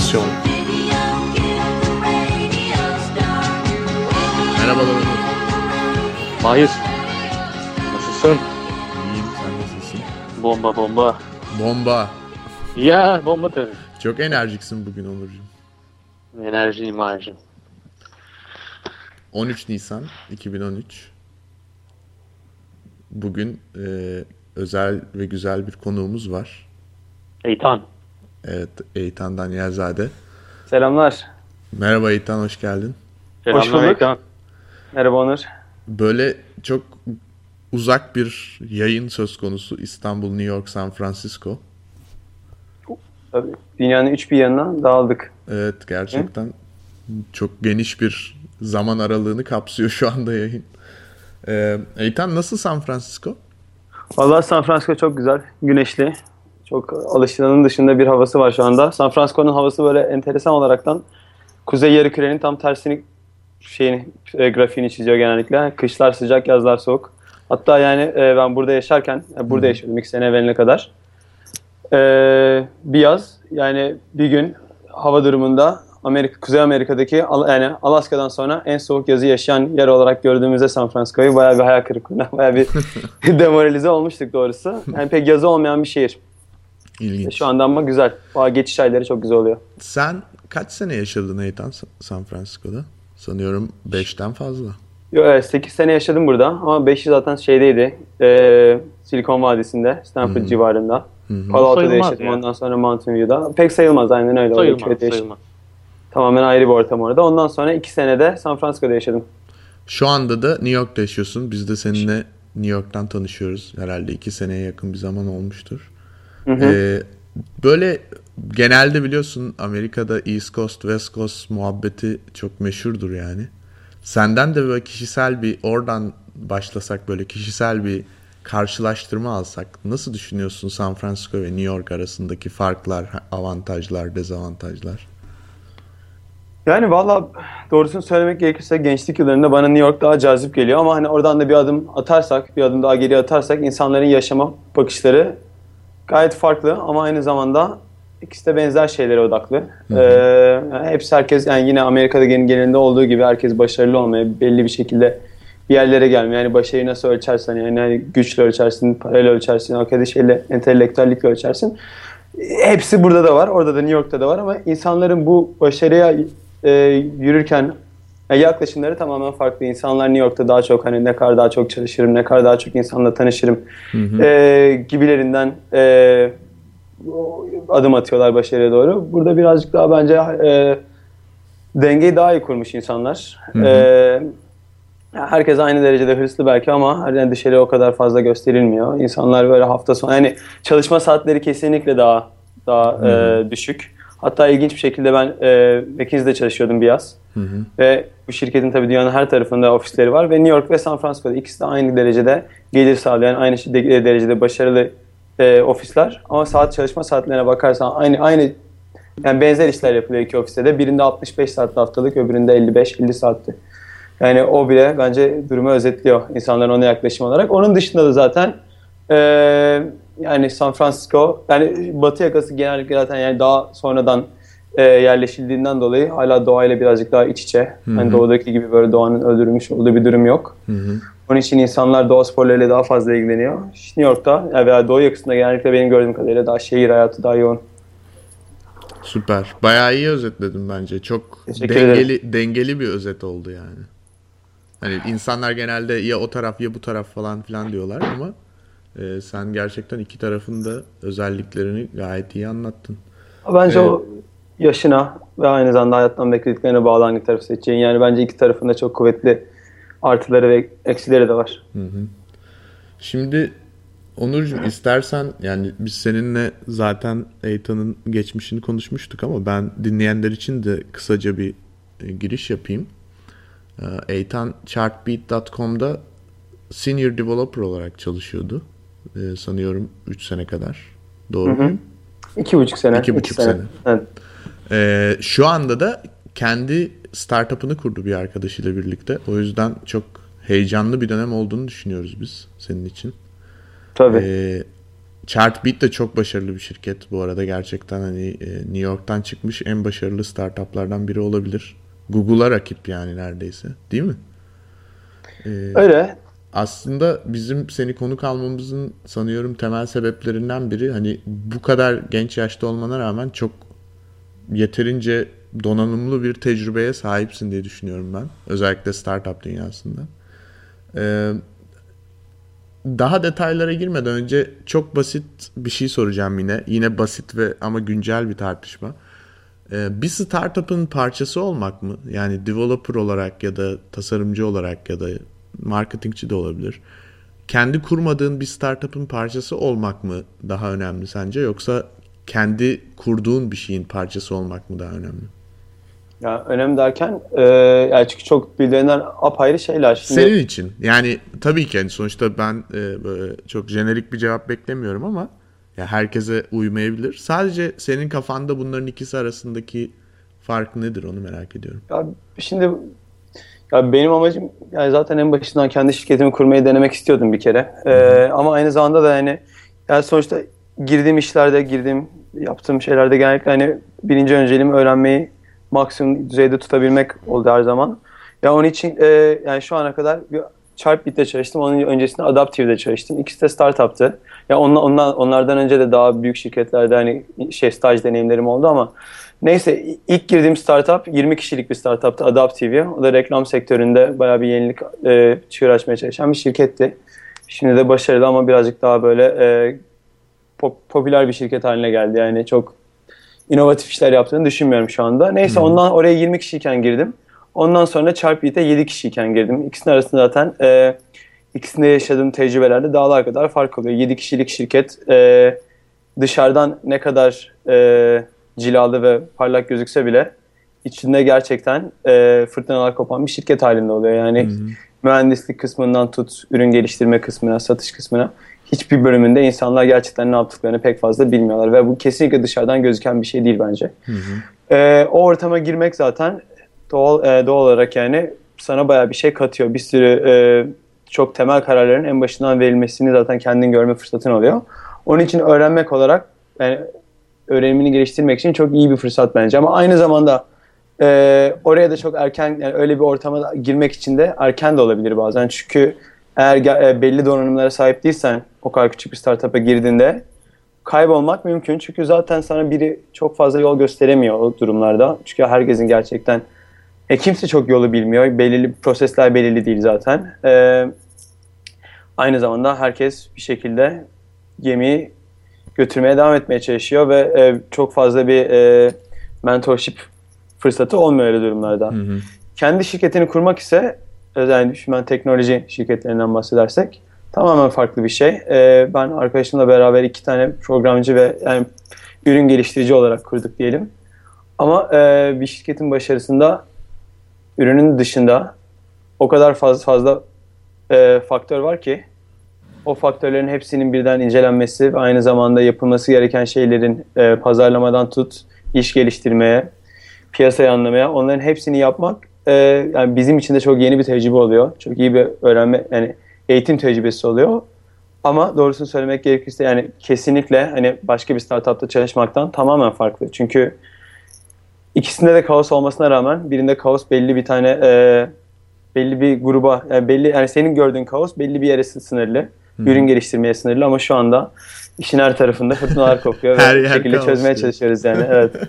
Adaptasyon Merhabalar Onur. Mahir. Nasılsın? İyiyim sen nasılsın? Bomba bomba. Bomba. Ya bomba tabii. Çok enerjiksin bugün Onurcuğum. Enerji imajı. 13 Nisan 2013. Bugün e, özel ve güzel bir konuğumuz var. Eytan. Evet, Eytan Danyelzade. Selamlar. Merhaba Eytan, hoş geldin. Hoş Selamlar bulduk. Eytan. Merhaba Onur. Böyle çok uzak bir yayın söz konusu İstanbul, New York, San Francisco. Tabii, dünyanın üç bir yanına dağıldık. Evet, gerçekten çok geniş bir zaman aralığını kapsıyor şu anda yayın. Ee, Eytan nasıl San Francisco? Vallahi San Francisco çok güzel, güneşli. Çok alışılanın dışında bir havası var şu anda. San Francisco'nun havası böyle enteresan olaraktan kuzey yarı tam tersini şeyini e, grafiğini çiziyor genellikle. Kışlar sıcak, yazlar soğuk. Hatta yani e, ben burada yaşarken, e, burada yaşıyordum iki sene evveline kadar. E, bir yaz, yani bir gün hava durumunda Amerika, Kuzey Amerika'daki yani Alaska'dan sonra en soğuk yazı yaşayan yer olarak gördüğümüzde San Francisco'yu bayağı bir hayal kırıklığına, bayağı bir demoralize olmuştuk doğrusu. Yani pek yazı olmayan bir şehir. İlginç. Şu anda ama güzel. Bayağı geçiş ayları çok güzel oluyor. Sen kaç sene yaşadın Eytan Sa- San Francisco'da? Sanıyorum 5'ten fazla. Yo, evet, 8 sene yaşadım burada ama 5'i zaten şeydeydi. Ee, Silikon Vadisi'nde, Stanford civarında. Palo Alto'da yaşadım. yani. Ondan sonra Mountain View'da. Pek sayılmaz aynen öyle. Sayılmaz, yaşadım. sayılmaz. Tamamen ayrı bir ortam orada. Ondan sonra 2 senede San Francisco'da yaşadım. Şu anda da New York'ta yaşıyorsun. Biz de seninle New York'tan tanışıyoruz. Herhalde 2 seneye yakın bir zaman olmuştur. Ee, böyle genelde biliyorsun Amerika'da East Coast, West Coast muhabbeti çok meşhurdur yani. Senden de böyle kişisel bir oradan başlasak böyle kişisel bir karşılaştırma alsak nasıl düşünüyorsun San Francisco ve New York arasındaki farklar, avantajlar, dezavantajlar? Yani valla doğrusunu söylemek gerekirse gençlik yıllarında bana New York daha cazip geliyor ama hani oradan da bir adım atarsak, bir adım daha geri atarsak insanların yaşama bakışları gayet farklı ama aynı zamanda ikisi de benzer şeylere odaklı. Ee, hepsi herkes yani yine Amerika'da gen- genelinde olduğu gibi herkes başarılı olmaya belli bir şekilde bir yerlere gelmeye yani başarıyı nasıl ölçersen yani güçle ölçersin, parayla ölçersin, akademi şeyle, entelektüellikle ölçersin. Hepsi burada da var, orada da New York'ta da var ama insanların bu başarıya e, yürürken e, yaklaşımları tamamen farklı. İnsanlar New York'ta daha çok hani ne kadar daha çok çalışırım, ne kadar daha çok insanla tanışırım e, gibilerinden e, adım atıyorlar başarıya doğru. Burada birazcık daha bence e, dengeyi daha iyi kurmuş insanlar. E, herkes aynı derecede hırslı belki ama yani dışarı o kadar fazla gösterilmiyor. İnsanlar böyle hafta sonu yani çalışma saatleri kesinlikle daha daha e, düşük. Hatta ilginç bir şekilde ben e, McKinsey'de çalışıyordum bir yaz. Ve bu şirketin tabii dünyanın her tarafında ofisleri var ve New York ve San Francisco'da ikisi de aynı derecede gelir sağlayan, aynı de- derecede başarılı e, ofisler. Ama saat çalışma saatlerine bakarsan aynı aynı yani benzer işler yapılıyor iki ofiste de. Birinde 65 saat haftalık, öbüründe 55-50 saatti. Yani o bile bence durumu özetliyor insanların ona yaklaşım olarak. Onun dışında da zaten e, yani San Francisco, yani Batı yakası genellikle zaten yani daha sonradan e, yerleşildiğinden dolayı hala doğayla birazcık daha iç içe. Yani doğudaki gibi böyle doğanın öldürülmüş olduğu bir durum yok. Onun için insanlar doğa sporlarıyla daha fazla ilgileniyor. New York'ta yani veya doğu yakasında genellikle benim gördüğüm kadarıyla daha şehir hayatı daha yoğun. Süper. Bayağı iyi özetledim bence. Çok Teşekkür dengeli dengeli bir özet oldu yani. Hani insanlar genelde ya o taraf ya bu taraf falan filan diyorlar ama e, sen gerçekten iki tarafın da özelliklerini gayet iyi anlattın. Bence Evet. o yaşına ve aynı zamanda hayattan beklediklerine bağlı hangi tarafı seçeceğin. Yani bence iki tarafında çok kuvvetli artıları ve eksileri de var. Şimdi Onurcuğum istersen yani biz seninle zaten Eytan'ın geçmişini konuşmuştuk ama ben dinleyenler için de kısaca bir e, giriş yapayım. E, Eytan chartbeat.com'da senior developer olarak çalışıyordu. E, sanıyorum 3 sene kadar. Doğru mu? İki buçuk sene. İki buçuk sene. Evet. E, şu anda da kendi startup'ını kurdu bir arkadaşıyla birlikte. O yüzden çok heyecanlı bir dönem olduğunu düşünüyoruz biz senin için. Tabii. Ee, Chartbeat de çok başarılı bir şirket bu arada gerçekten hani e, New York'tan çıkmış en başarılı startuplardan biri olabilir. Google'a rakip yani neredeyse değil mi? Ee, Öyle. Aslında bizim seni konuk almamızın sanıyorum temel sebeplerinden biri hani bu kadar genç yaşta olmana rağmen çok yeterince donanımlı bir tecrübeye sahipsin diye düşünüyorum ben. Özellikle startup dünyasında. Ee, daha detaylara girmeden önce çok basit bir şey soracağım yine. Yine basit ve ama güncel bir tartışma. Ee, bir startup'ın parçası olmak mı? Yani developer olarak ya da tasarımcı olarak ya da marketingçi de olabilir. Kendi kurmadığın bir startup'ın parçası olmak mı daha önemli sence yoksa kendi kurduğun bir şeyin parçası olmak mı daha önemli? Ya önemli derken e, yani çünkü çok birbirinden apayrı şeyler. Şimdi... Senin için yani tabii ki yani sonuçta ben e, böyle çok jenerik bir cevap beklemiyorum ama ya herkese uymayabilir. Sadece senin kafanda bunların ikisi arasındaki fark nedir onu merak ediyorum. Ya şimdi ya benim amacım yani zaten en başından kendi şirketimi kurmayı denemek istiyordum bir kere. Ee, ama aynı zamanda da yani yani sonuçta girdiğim işlerde, girdiğim yaptığım şeylerde genellikle hani birinci önceliğim öğrenmeyi maksimum düzeyde tutabilmek oldu her zaman. Ya onun için e, yani şu ana kadar bir Chartbeat'te çalıştım. Onun öncesinde Adaptive'de çalıştım. İkisi de startup'tı. Ya onla, onla, onlardan önce de daha büyük şirketlerde hani şey staj deneyimlerim oldu ama neyse ilk girdiğim startup 20 kişilik bir startuptı Adaptive. O da reklam sektöründe bayağı bir yenilik e, çığır açmaya çalışan bir şirketti. Şimdi de başarılı ama birazcık daha böyle e, pop, popüler bir şirket haline geldi. Yani çok inovatif işler yaptığını düşünmüyorum şu anda. Neyse hmm. ondan oraya 20 kişiyken girdim. Ondan sonra Chartbeat'e 7 kişiyken girdim. İkisinin arasında zaten e, ikisinde yaşadığım tecrübelerde dağlar kadar fark oluyor. 7 kişilik şirket e, dışarıdan ne kadar e, cilalı ve parlak gözükse bile içinde gerçekten e, fırtınalar kopan bir şirket halinde oluyor. Yani hı mühendislik kısmından tut, ürün geliştirme kısmına, satış kısmına hiçbir bölümünde insanlar gerçekten ne yaptıklarını pek fazla bilmiyorlar. Ve bu kesinlikle dışarıdan gözüken bir şey değil bence. Hı hı. E, o ortama girmek zaten doğal, e, doğal olarak yani sana baya bir şey katıyor. Bir sürü e, çok temel kararların en başından verilmesini zaten kendin görme fırsatın oluyor. Onun için öğrenmek olarak yani öğrenimini geliştirmek için çok iyi bir fırsat bence. Ama aynı zamanda e, oraya da çok erken yani öyle bir ortama girmek için de erken de olabilir bazen. Çünkü eğer e, belli donanımlara sahip değilsen o kadar küçük bir startup'a girdiğinde kaybolmak mümkün. Çünkü zaten sana biri çok fazla yol gösteremiyor o durumlarda. Çünkü herkesin gerçekten e, kimse çok yolu bilmiyor. Belirli prosesler belirli değil zaten. E, aynı zamanda herkes bir şekilde gemiyi götürmeye devam etmeye çalışıyor ve e, çok fazla bir e, mentorship fırsatı olmuyor öyle durumlarda. Hı hı. Kendi şirketini kurmak ise özellikle an teknoloji şirketlerinden bahsedersek tamamen farklı bir şey. E, ben arkadaşımla beraber iki tane programcı ve yani ürün geliştirici olarak kurduk diyelim. Ama e, bir şirketin başarısında ürünün dışında o kadar fazla fazla e, faktör var ki o faktörlerin hepsinin birden incelenmesi ve aynı zamanda yapılması gereken şeylerin e, pazarlamadan tut, iş geliştirmeye, piyasayı anlamaya onların hepsini yapmak e, yani bizim için de çok yeni bir tecrübe oluyor. Çok iyi bir öğrenme yani eğitim tecrübesi oluyor. Ama doğrusunu söylemek gerekirse yani kesinlikle hani başka bir startupta çalışmaktan tamamen farklı. Çünkü ikisinde de kaos olmasına rağmen birinde kaos belli bir tane e, belli bir gruba yani belli yani senin gördüğün kaos belli bir yere sınırlı. Hmm. Ürün geliştirmeye sınırlı ama şu anda işin her tarafında fırtınalar kopuyor ve bir şekilde çözmeye diyor. çalışıyoruz yani. Evet.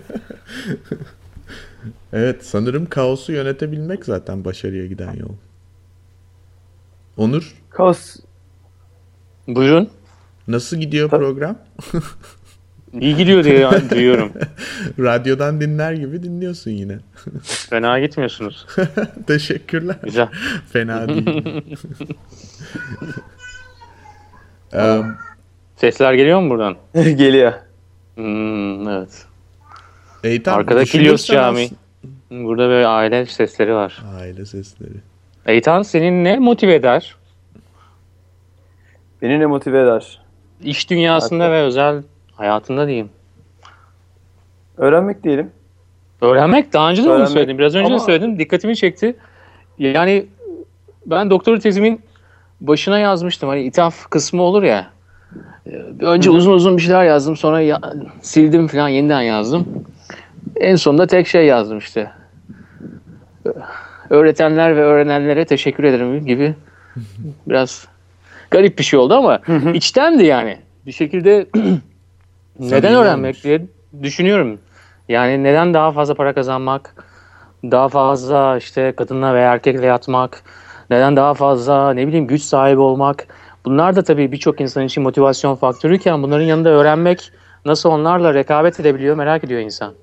evet sanırım kaosu yönetebilmek zaten başarıya giden yol. Onur? Kaos. Buyurun. Nasıl gidiyor program? İyi gidiyor diye yani duyuyorum. Radyodan dinler gibi dinliyorsun yine. Fena gitmiyorsunuz. Teşekkürler. Güzel. Fena değil. Um, Sesler geliyor mu buradan? geliyor. Hmm, evet. Eytan, Arkadaki Kilyos Cami. Burada böyle aile sesleri var. Aile sesleri. Eytan senin ne motive eder? Beni ne motive eder? İş dünyasında Hatta. ve özel hayatında diyeyim. Öğrenmek diyelim. Öğrenmek daha önce de Öğrenmek. onu söyledim. Biraz önce Ama... de söyledim. Dikkatimi çekti. Yani ben doktora tezimin başına yazmıştım. Hani ithaf kısmı olur ya. Önce Hı-hı. uzun uzun bir şeyler yazdım sonra ya, sildim falan yeniden yazdım. En sonunda tek şey yazdım işte. Öğretenler ve öğrenenlere teşekkür ederim gibi biraz garip bir şey oldu ama Hı-hı. içtendi yani. Bir şekilde neden öğrenmek diye düşünüyorum. Yani neden daha fazla para kazanmak, daha fazla işte kadınla veya erkekle yatmak, neden daha fazla ne bileyim güç sahibi olmak. Bunlar da tabii birçok insan için motivasyon faktörüyken bunların yanında öğrenmek nasıl onlarla rekabet edebiliyor merak ediyor insan.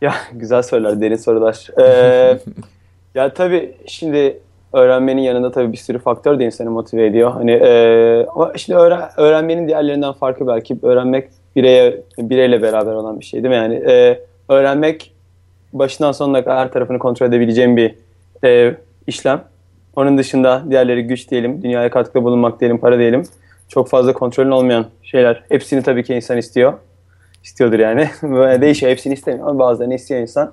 Ya güzel sorular, derin sorular. Ee, ya tabii şimdi öğrenmenin yanında tabii bir sürü faktör de insanı motive ediyor. Hani e, ama şimdi öğren, öğrenmenin diğerlerinden farkı belki öğrenmek bireye bireyle beraber olan bir şey değil mi? Yani e, öğrenmek başından sonuna kadar her tarafını kontrol edebileceğim bir e, işlem. Onun dışında diğerleri güç diyelim, dünyaya katkıda bulunmak diyelim, para diyelim. Çok fazla kontrolün olmayan şeyler. Hepsini tabii ki insan istiyor. İstiyordur yani. Değişiyor. Hepsini istemiyor ama bazılarını istiyor insan.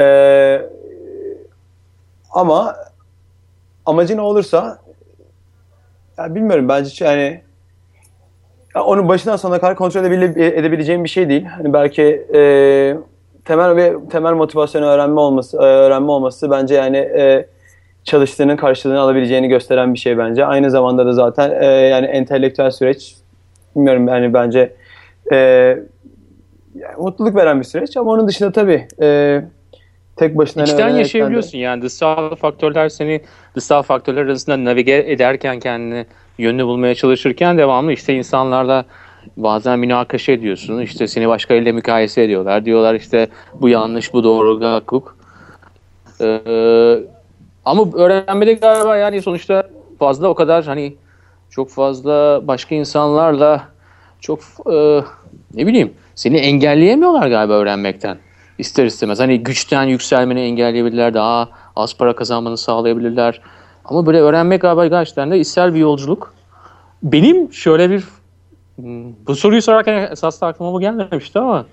Ee, ama amacı ne olursa ya bilmiyorum bence yani ya onu başından sonuna kadar kontrol edebileceğim bir şey değil. Hani belki e, temel ve temel motivasyonu öğrenme olması e, öğrenme olması bence yani e, çalıştığının karşılığını alabileceğini gösteren bir şey bence. Aynı zamanda da zaten e, yani entelektüel süreç bilmiyorum yani bence e, yani mutluluk veren bir süreç ama onun dışında tabii e, tek başına İçten yaşayabiliyorsun de... yani dışsal faktörler seni dışsal faktörler arasında navige ederken kendini yönünü bulmaya çalışırken devamlı işte insanlarla bazen münakaşa ediyorsun. İşte seni başkalarıyla mukayese ediyorlar. Diyorlar işte bu yanlış, bu doğru, hukuk. Ee, ama öğrenmede galiba yani sonuçta fazla o kadar hani çok fazla başka insanlarla çok e, ne bileyim seni engelleyemiyorlar galiba öğrenmekten. İster istemez. Hani güçten yükselmeni engelleyebilirler. Daha az para kazanmanı sağlayabilirler. Ama böyle öğrenmek galiba gerçekten de içsel bir yolculuk. Benim şöyle bir bu soruyu sorarken esasında aklıma bu gelmemişti ama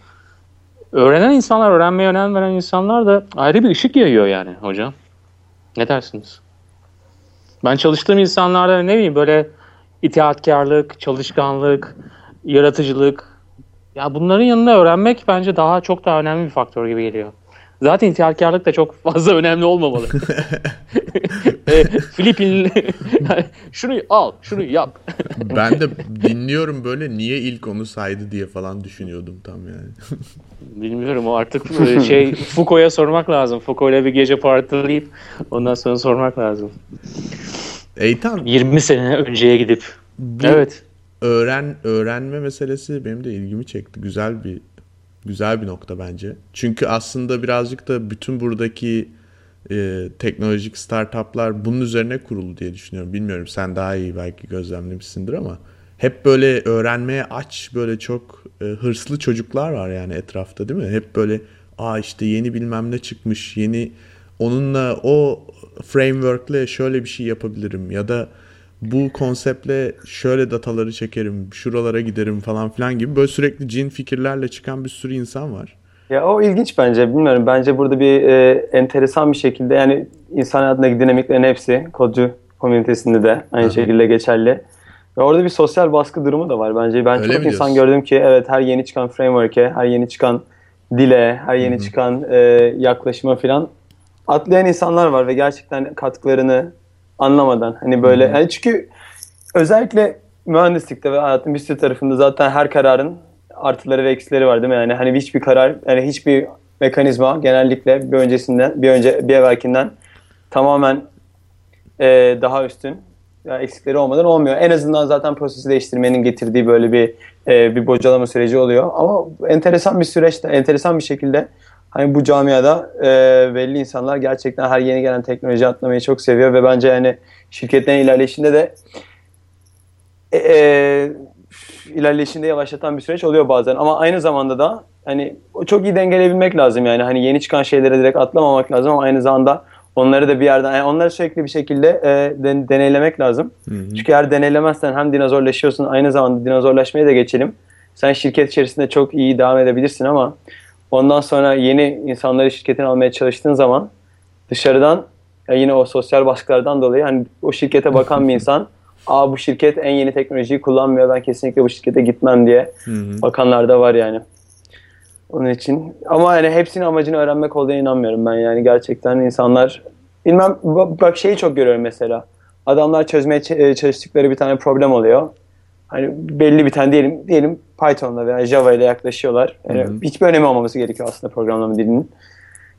öğrenen insanlar, öğrenmeye önem veren insanlar da ayrı bir ışık yayıyor yani hocam. Ne dersiniz? Ben çalıştığım insanlarda ne bileyim böyle itaatkarlık, çalışkanlık, yaratıcılık ya bunların yanında öğrenmek bence daha çok daha önemli bir faktör gibi geliyor. Zaten itaatkarlık da çok fazla önemli olmamalı. e, Filipinli şunu al, şunu yap. ben de dinliyorum böyle niye ilk onu saydı diye falan düşünüyordum tam yani. Bilmiyorum o artık şey Foucault'a sormak lazım. Foucault'la bir gece partileyip ondan sonra sormak lazım. Eytan. 20 sene önceye gidip. Bu evet. Öğren öğrenme meselesi benim de ilgimi çekti. Güzel bir güzel bir nokta bence. Çünkü aslında birazcık da bütün buradaki e, teknolojik startuplar bunun üzerine kurulu diye düşünüyorum. Bilmiyorum sen daha iyi belki gözlemlemişsindir ama hep böyle öğrenmeye aç böyle çok e, hırslı çocuklar var yani etrafta değil mi? Hep böyle aa işte yeni bilmem ne çıkmış yeni onunla o framework'le şöyle bir şey yapabilirim ya da bu konseptle şöyle dataları çekerim, şuralara giderim falan filan gibi böyle sürekli cin fikirlerle çıkan bir sürü insan var. Ya o ilginç bence. Bilmiyorum. Bence burada bir e, enteresan bir şekilde yani insan hayatındaki dinamiklerin hepsi kodcu komünitesinde de aynı Aha. şekilde geçerli. Ve orada bir sosyal baskı durumu da var bence. Ben Öyle çok insan gördüm ki evet her yeni çıkan framework'e, her yeni çıkan dile, her yeni Hı-hı. çıkan e, yaklaşıma falan atlayan insanlar var ve gerçekten katkılarını anlamadan hani böyle Hı-hı. yani çünkü özellikle mühendislikte ve hayatın bir sürü tarafında zaten her kararın artıları ve eksileri var değil mi? Yani hani hiçbir karar, yani hiçbir mekanizma genellikle bir öncesinden, bir önce bir evvelkinden tamamen e, daha üstün yani eksikleri olmadan olmuyor. En azından zaten prosesi değiştirmenin getirdiği böyle bir e, bir bocalama süreci oluyor. Ama enteresan bir süreçte, enteresan bir şekilde hani bu camiada e, belli insanlar gerçekten her yeni gelen teknoloji atlamayı çok seviyor ve bence yani şirketlerin ilerleyişinde de e, e, ilerleyişinde yavaşlatan bir süreç oluyor bazen ama aynı zamanda da hani çok iyi dengeleyebilmek lazım yani hani yeni çıkan şeylere direkt atlamamak lazım ama aynı zamanda onları da bir yerden yani onları sürekli bir şekilde e, den, deneylemek lazım. Hı hı. Çünkü eğer deneylemezsen hem dinozorlaşıyorsun aynı zamanda dinozorlaşmaya da geçelim. Sen şirket içerisinde çok iyi devam edebilirsin ama ondan sonra yeni insanları şirketin almaya çalıştığın zaman dışarıdan yine o sosyal baskılardan dolayı hani o şirkete bakan bir insan aa bu şirket en yeni teknolojiyi kullanmıyor ben kesinlikle bu şirkete gitmem diye Hı-hı. bakanlar da var yani. Onun için ama yani hepsinin amacını öğrenmek olduğuna inanmıyorum ben yani gerçekten insanlar bilmem bak şeyi çok görüyorum mesela. Adamlar çözmeye e, çalıştıkları bir tane problem oluyor. Hani belli bir tane diyelim diyelim Python'la veya Java ile yaklaşıyorlar. Yani hı hı. hiçbir önemi olmaması gerekiyor aslında programlama dilinin.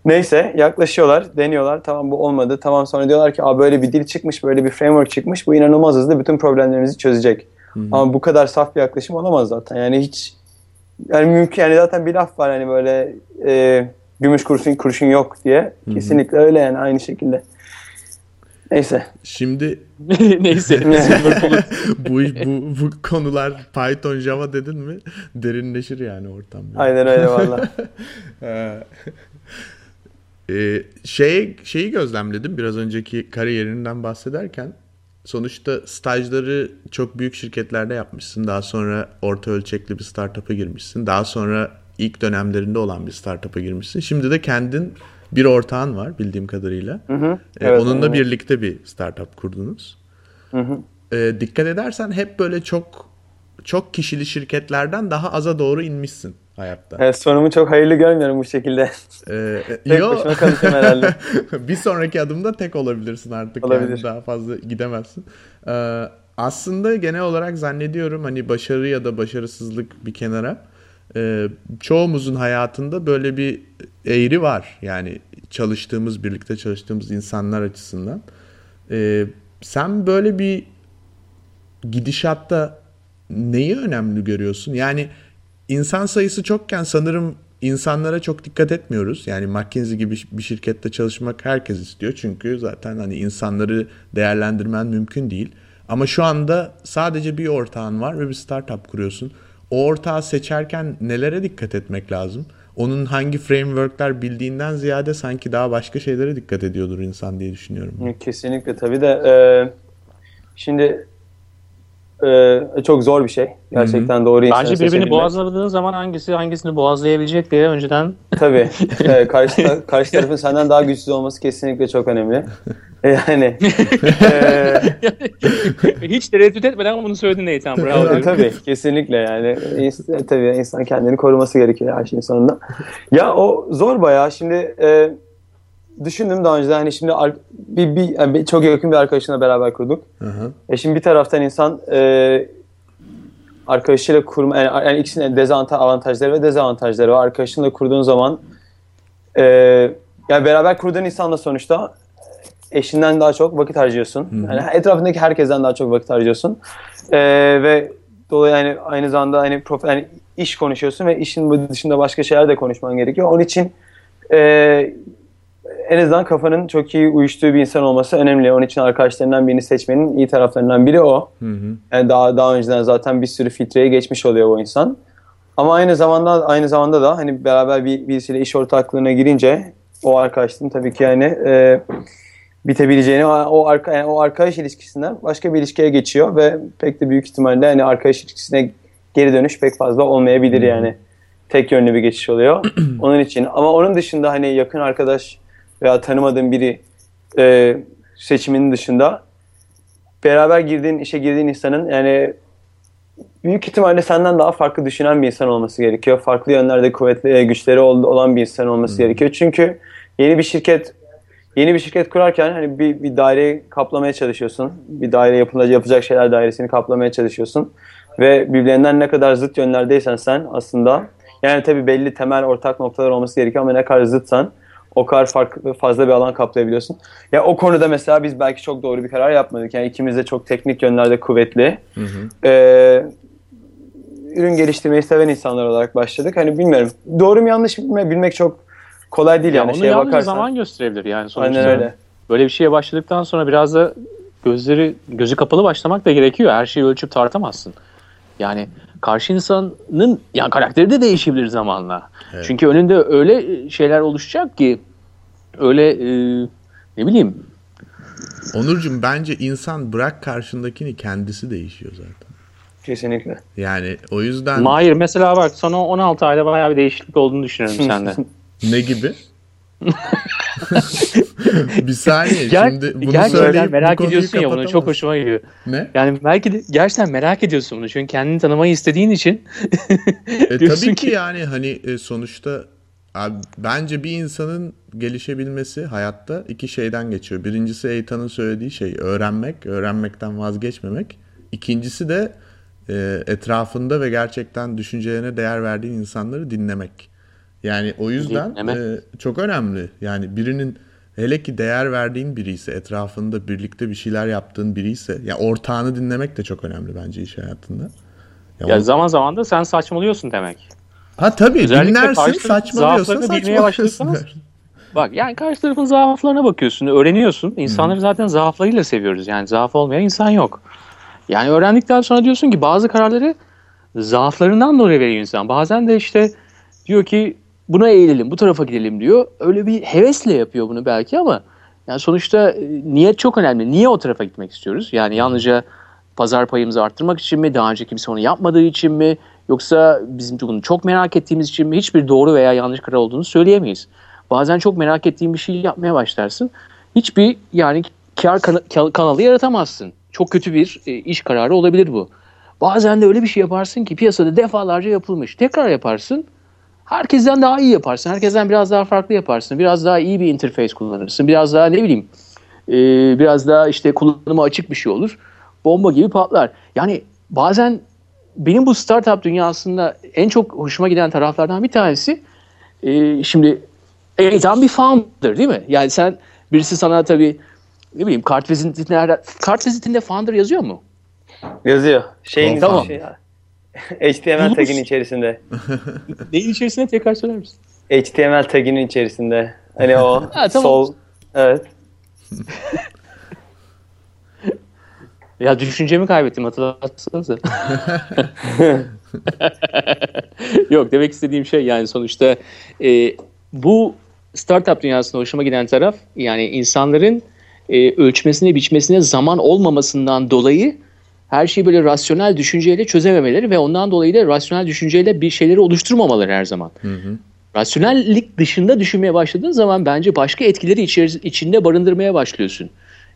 Neyse yaklaşıyorlar, deniyorlar. Tamam bu olmadı. Tamam sonra diyorlar ki Aa, böyle bir dil çıkmış, böyle bir framework çıkmış. Bu inanılmaz hızlı bütün problemlerimizi çözecek. Hı hı. Ama bu kadar saf bir yaklaşım olamaz zaten. Yani hiç yani mümkün yani zaten bir laf var hani böyle e, gümüş kurşun kurşun yok diye. Hı hı. Kesinlikle öyle yani aynı şekilde. Neyse. Şimdi neyse. bu, bu bu konular Python, Java dedin mi derinleşir yani ortam. Aynen öyle valla. ee, şey şeyi gözlemledim biraz önceki kariyerinden bahsederken. Sonuçta stajları çok büyük şirketlerde yapmışsın. Daha sonra orta ölçekli bir startup'a girmişsin. Daha sonra ilk dönemlerinde olan bir startup'a girmişsin. Şimdi de kendin bir ortağın var bildiğim kadarıyla. Hı hı. Ee, evet, onunla evet. birlikte bir startup kurdunuz. Hı hı. Ee, dikkat edersen hep böyle çok çok kişili şirketlerden daha aza doğru inmişsin hayatta. Evet, sonumu çok hayırlı görmüyorum bu şekilde. Ee, tek yo. başıma kalacağım herhalde. bir sonraki adımda tek olabilirsin artık. Olabilir. Yani daha fazla gidemezsin. Ee, aslında genel olarak zannediyorum hani başarı ya da başarısızlık bir kenara e, çoğumuzun hayatında böyle bir eğri var. Yani çalıştığımız, birlikte çalıştığımız insanlar açısından. E, sen böyle bir gidişatta neyi önemli görüyorsun? Yani insan sayısı çokken sanırım insanlara çok dikkat etmiyoruz. Yani McKinsey gibi bir şirkette çalışmak herkes istiyor. Çünkü zaten hani insanları değerlendirmen mümkün değil. Ama şu anda sadece bir ortağın var ve bir startup kuruyorsun o ortağı seçerken nelere dikkat etmek lazım? Onun hangi frameworkler bildiğinden ziyade sanki daha başka şeylere dikkat ediyordur insan diye düşünüyorum. Kesinlikle tabii de e, şimdi e, çok zor bir şey. Gerçekten Hı-hı. doğru insan Bence birbirini boğazladığın zaman hangisi hangisini boğazlayabilecek diye önceden... Tabii. E, karşı, karşı tarafın senden daha güçsüz olması kesinlikle çok önemli. Yani. e, Hiç tereddüt etmeden bunu söyledin Nathan. Bravo. tabii kesinlikle yani. İnsan, tabii insan kendini koruması gerekiyor her şeyin sonunda. Ya o zor bayağı. Şimdi e, düşündüm daha önce hani şimdi bir, bir, yani çok yakın bir arkadaşımla beraber kurduk. Hı hı. E şimdi bir taraftan insan e, arkadaşıyla kurma yani, yani ikisinin dezavantaj avantajları ve dezavantajları var. Arkadaşınla kurduğun zaman e, yani beraber kurduğun insanla sonuçta eşinden daha çok vakit harcıyorsun. Hı hı. Yani etrafındaki herkesten daha çok vakit harcıyorsun. E, ve dolayı yani aynı zamanda hani prof, yani iş konuşuyorsun ve işin dışında başka şeyler de konuşman gerekiyor. Onun için e, en azından kafanın çok iyi uyuştuğu bir insan olması önemli. Onun için arkadaşlarından birini seçmenin iyi taraflarından biri o. Hı hı. Yani daha daha önceden zaten bir sürü filtreye geçmiş oluyor o insan. Ama aynı zamanda aynı zamanda da hani beraber bir birisiyle iş ortaklığına girince o arkadaşlığın tabii ki yani e, bitebileceğini o arka yani o arkadaş ilişkisinden başka bir ilişkiye geçiyor ve pek de büyük ihtimalle hani arkadaş ilişkisine geri dönüş pek fazla olmayabilir yani. Tek yönlü bir geçiş oluyor. onun için ama onun dışında hani yakın arkadaş veya tanımadığın biri e, seçiminin dışında beraber girdiğin işe girdiğin insanın yani büyük ihtimalle senden daha farklı düşünen bir insan olması gerekiyor. Farklı yönlerde kuvvetli e, güçleri olan bir insan olması hmm. gerekiyor. Çünkü yeni bir şirket yeni bir şirket kurarken hani bir, bir daire kaplamaya çalışıyorsun. Bir daire yapılacak yapacak şeyler dairesini kaplamaya çalışıyorsun. Ve birbirlerinden ne kadar zıt yönlerdeysen sen aslında yani tabii belli temel ortak noktalar olması gerekiyor ama ne kadar zıtsan o kadar farklı fazla bir alan kaplayabiliyorsun. Ya o konuda mesela biz belki çok doğru bir karar yapmadık. Yani ikimiz de çok teknik yönlerde kuvvetli. Hı hı. Ee, ürün geliştirmeyi seven insanlar olarak başladık. Hani bilmiyorum. Doğru mu yanlış mı bilmek çok kolay değil ya yani. Onu şeye bakarsan. zaman gösterebilir yani sonuçta. Aynen öyle. Böyle bir şeye başladıktan sonra biraz da gözleri gözü kapalı başlamak da gerekiyor. Her şeyi ölçüp tartamazsın. Yani karşı insanın yani karakteri de değişebilir zamanla. Evet. Çünkü önünde öyle şeyler oluşacak ki öyle e, ne bileyim. Onurcuğum bence insan bırak karşındakini kendisi değişiyor zaten. Kesinlikle. Yani o yüzden... Hayır mesela bak sana 16 ayda bayağı bir değişiklik olduğunu düşünüyorum sende. ne gibi? bir saniye Ger şimdi bunu gerçekten merak ediyorsun ya bunu çok hoşuma gidiyor. Ne? Yani belki de gerçekten merak ediyorsun bunu çünkü kendini tanımayı istediğin için. e, tabii ki, ki yani hani e, sonuçta abi, bence bir insanın gelişebilmesi hayatta iki şeyden geçiyor. Birincisi Eytan'ın söylediği şey öğrenmek, öğrenmekten vazgeçmemek. İkincisi de e, etrafında ve gerçekten düşüncelerine değer verdiğin insanları dinlemek. Yani o yüzden e, çok önemli. Yani birinin hele ki değer verdiğin biri ise etrafında birlikte bir şeyler yaptığın biri ise ya ortağını dinlemek de çok önemli bence iş hayatında. Ya, ya o... zaman zaman da sen saçmalıyorsun demek. Ha tabii Özellikle dinlersin saçmalıyorsan saçmalıyorsun. Bak yani karşı tarafın zaaflarına bakıyorsun, öğreniyorsun. İnsanları hmm. zaten zaaflarıyla seviyoruz. Yani zaaf olmayan insan yok. Yani öğrendikten sonra diyorsun ki bazı kararları zaaflarından dolayı veriyor insan. Bazen de işte diyor ki buna eğilelim, bu tarafa gidelim diyor. Öyle bir hevesle yapıyor bunu belki ama yani sonuçta e, niyet çok önemli. Niye o tarafa gitmek istiyoruz? Yani yalnızca pazar payımızı arttırmak için mi? Daha önce kimse onu yapmadığı için mi? Yoksa bizim bunu çok merak ettiğimiz için mi? Hiçbir doğru veya yanlış karar olduğunu söyleyemeyiz. Bazen çok merak ettiğin bir şey yapmaya başlarsın. Hiçbir yani kar kanalı yaratamazsın. Çok kötü bir e, iş kararı olabilir bu. Bazen de öyle bir şey yaparsın ki piyasada defalarca yapılmış. Tekrar yaparsın. Herkesten daha iyi yaparsın. Herkesten biraz daha farklı yaparsın. Biraz daha iyi bir interface kullanırsın. Biraz daha ne bileyim e, biraz daha işte kullanıma açık bir şey olur. Bomba gibi patlar. Yani bazen benim bu startup dünyasında en çok hoşuma giden taraflardan bir tanesi e, şimdi Eytan bir founder değil mi? Yani sen birisi sana tabii ne bileyim kart vizitinde kart vizitinde founder yazıyor mu? Yazıyor. Şeyin tamam. Şey, HTML taginin içerisinde. Neyin içerisinde tekrar söyler misin? HTML taginin içerisinde. Hani o ha, tamam. sol evet. ya düşüncemi kaybettim hatırlatsanıza. Yok demek istediğim şey yani sonuçta e, bu startup dünyasında hoşuma giden taraf yani insanların e, ölçmesine biçmesine zaman olmamasından dolayı her şeyi böyle rasyonel düşünceyle çözememeleri ve ondan dolayı da rasyonel düşünceyle bir şeyleri oluşturmamaları her zaman. Hı hı. Rasyonellik dışında düşünmeye başladığın zaman bence başka etkileri içeri, içinde barındırmaya başlıyorsun.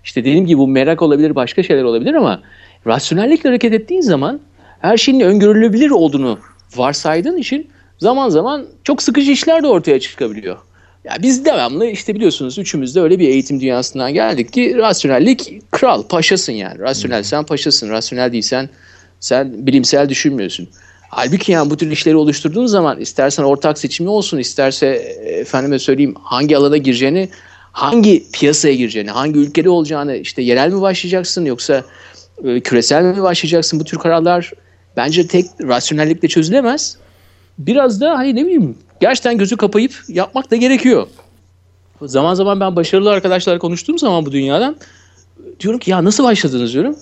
İşte dediğim gibi bu merak olabilir, başka şeyler olabilir ama rasyonellikle hareket ettiğin zaman her şeyin öngörülebilir olduğunu varsaydığın için zaman zaman çok sıkıcı işler de ortaya çıkabiliyor. Ya biz devamlı işte biliyorsunuz üçümüz de öyle bir eğitim dünyasından geldik ki rasyonellik kral, paşasın yani. Rasyonel sen paşasın, rasyonel değilsen sen bilimsel düşünmüyorsun. Halbuki yani bu tür işleri oluşturduğun zaman istersen ortak seçimi olsun, isterse efendime söyleyeyim hangi alana gireceğini, hangi piyasaya gireceğini, hangi ülkede olacağını, işte yerel mi başlayacaksın yoksa e, küresel mi başlayacaksın bu tür kararlar bence tek rasyonellikle çözülemez. Biraz da hani ne bileyim gerçekten gözü kapayıp yapmak da gerekiyor. Zaman zaman ben başarılı arkadaşlarla konuştuğum zaman bu dünyadan diyorum ki ya nasıl başladınız diyorum.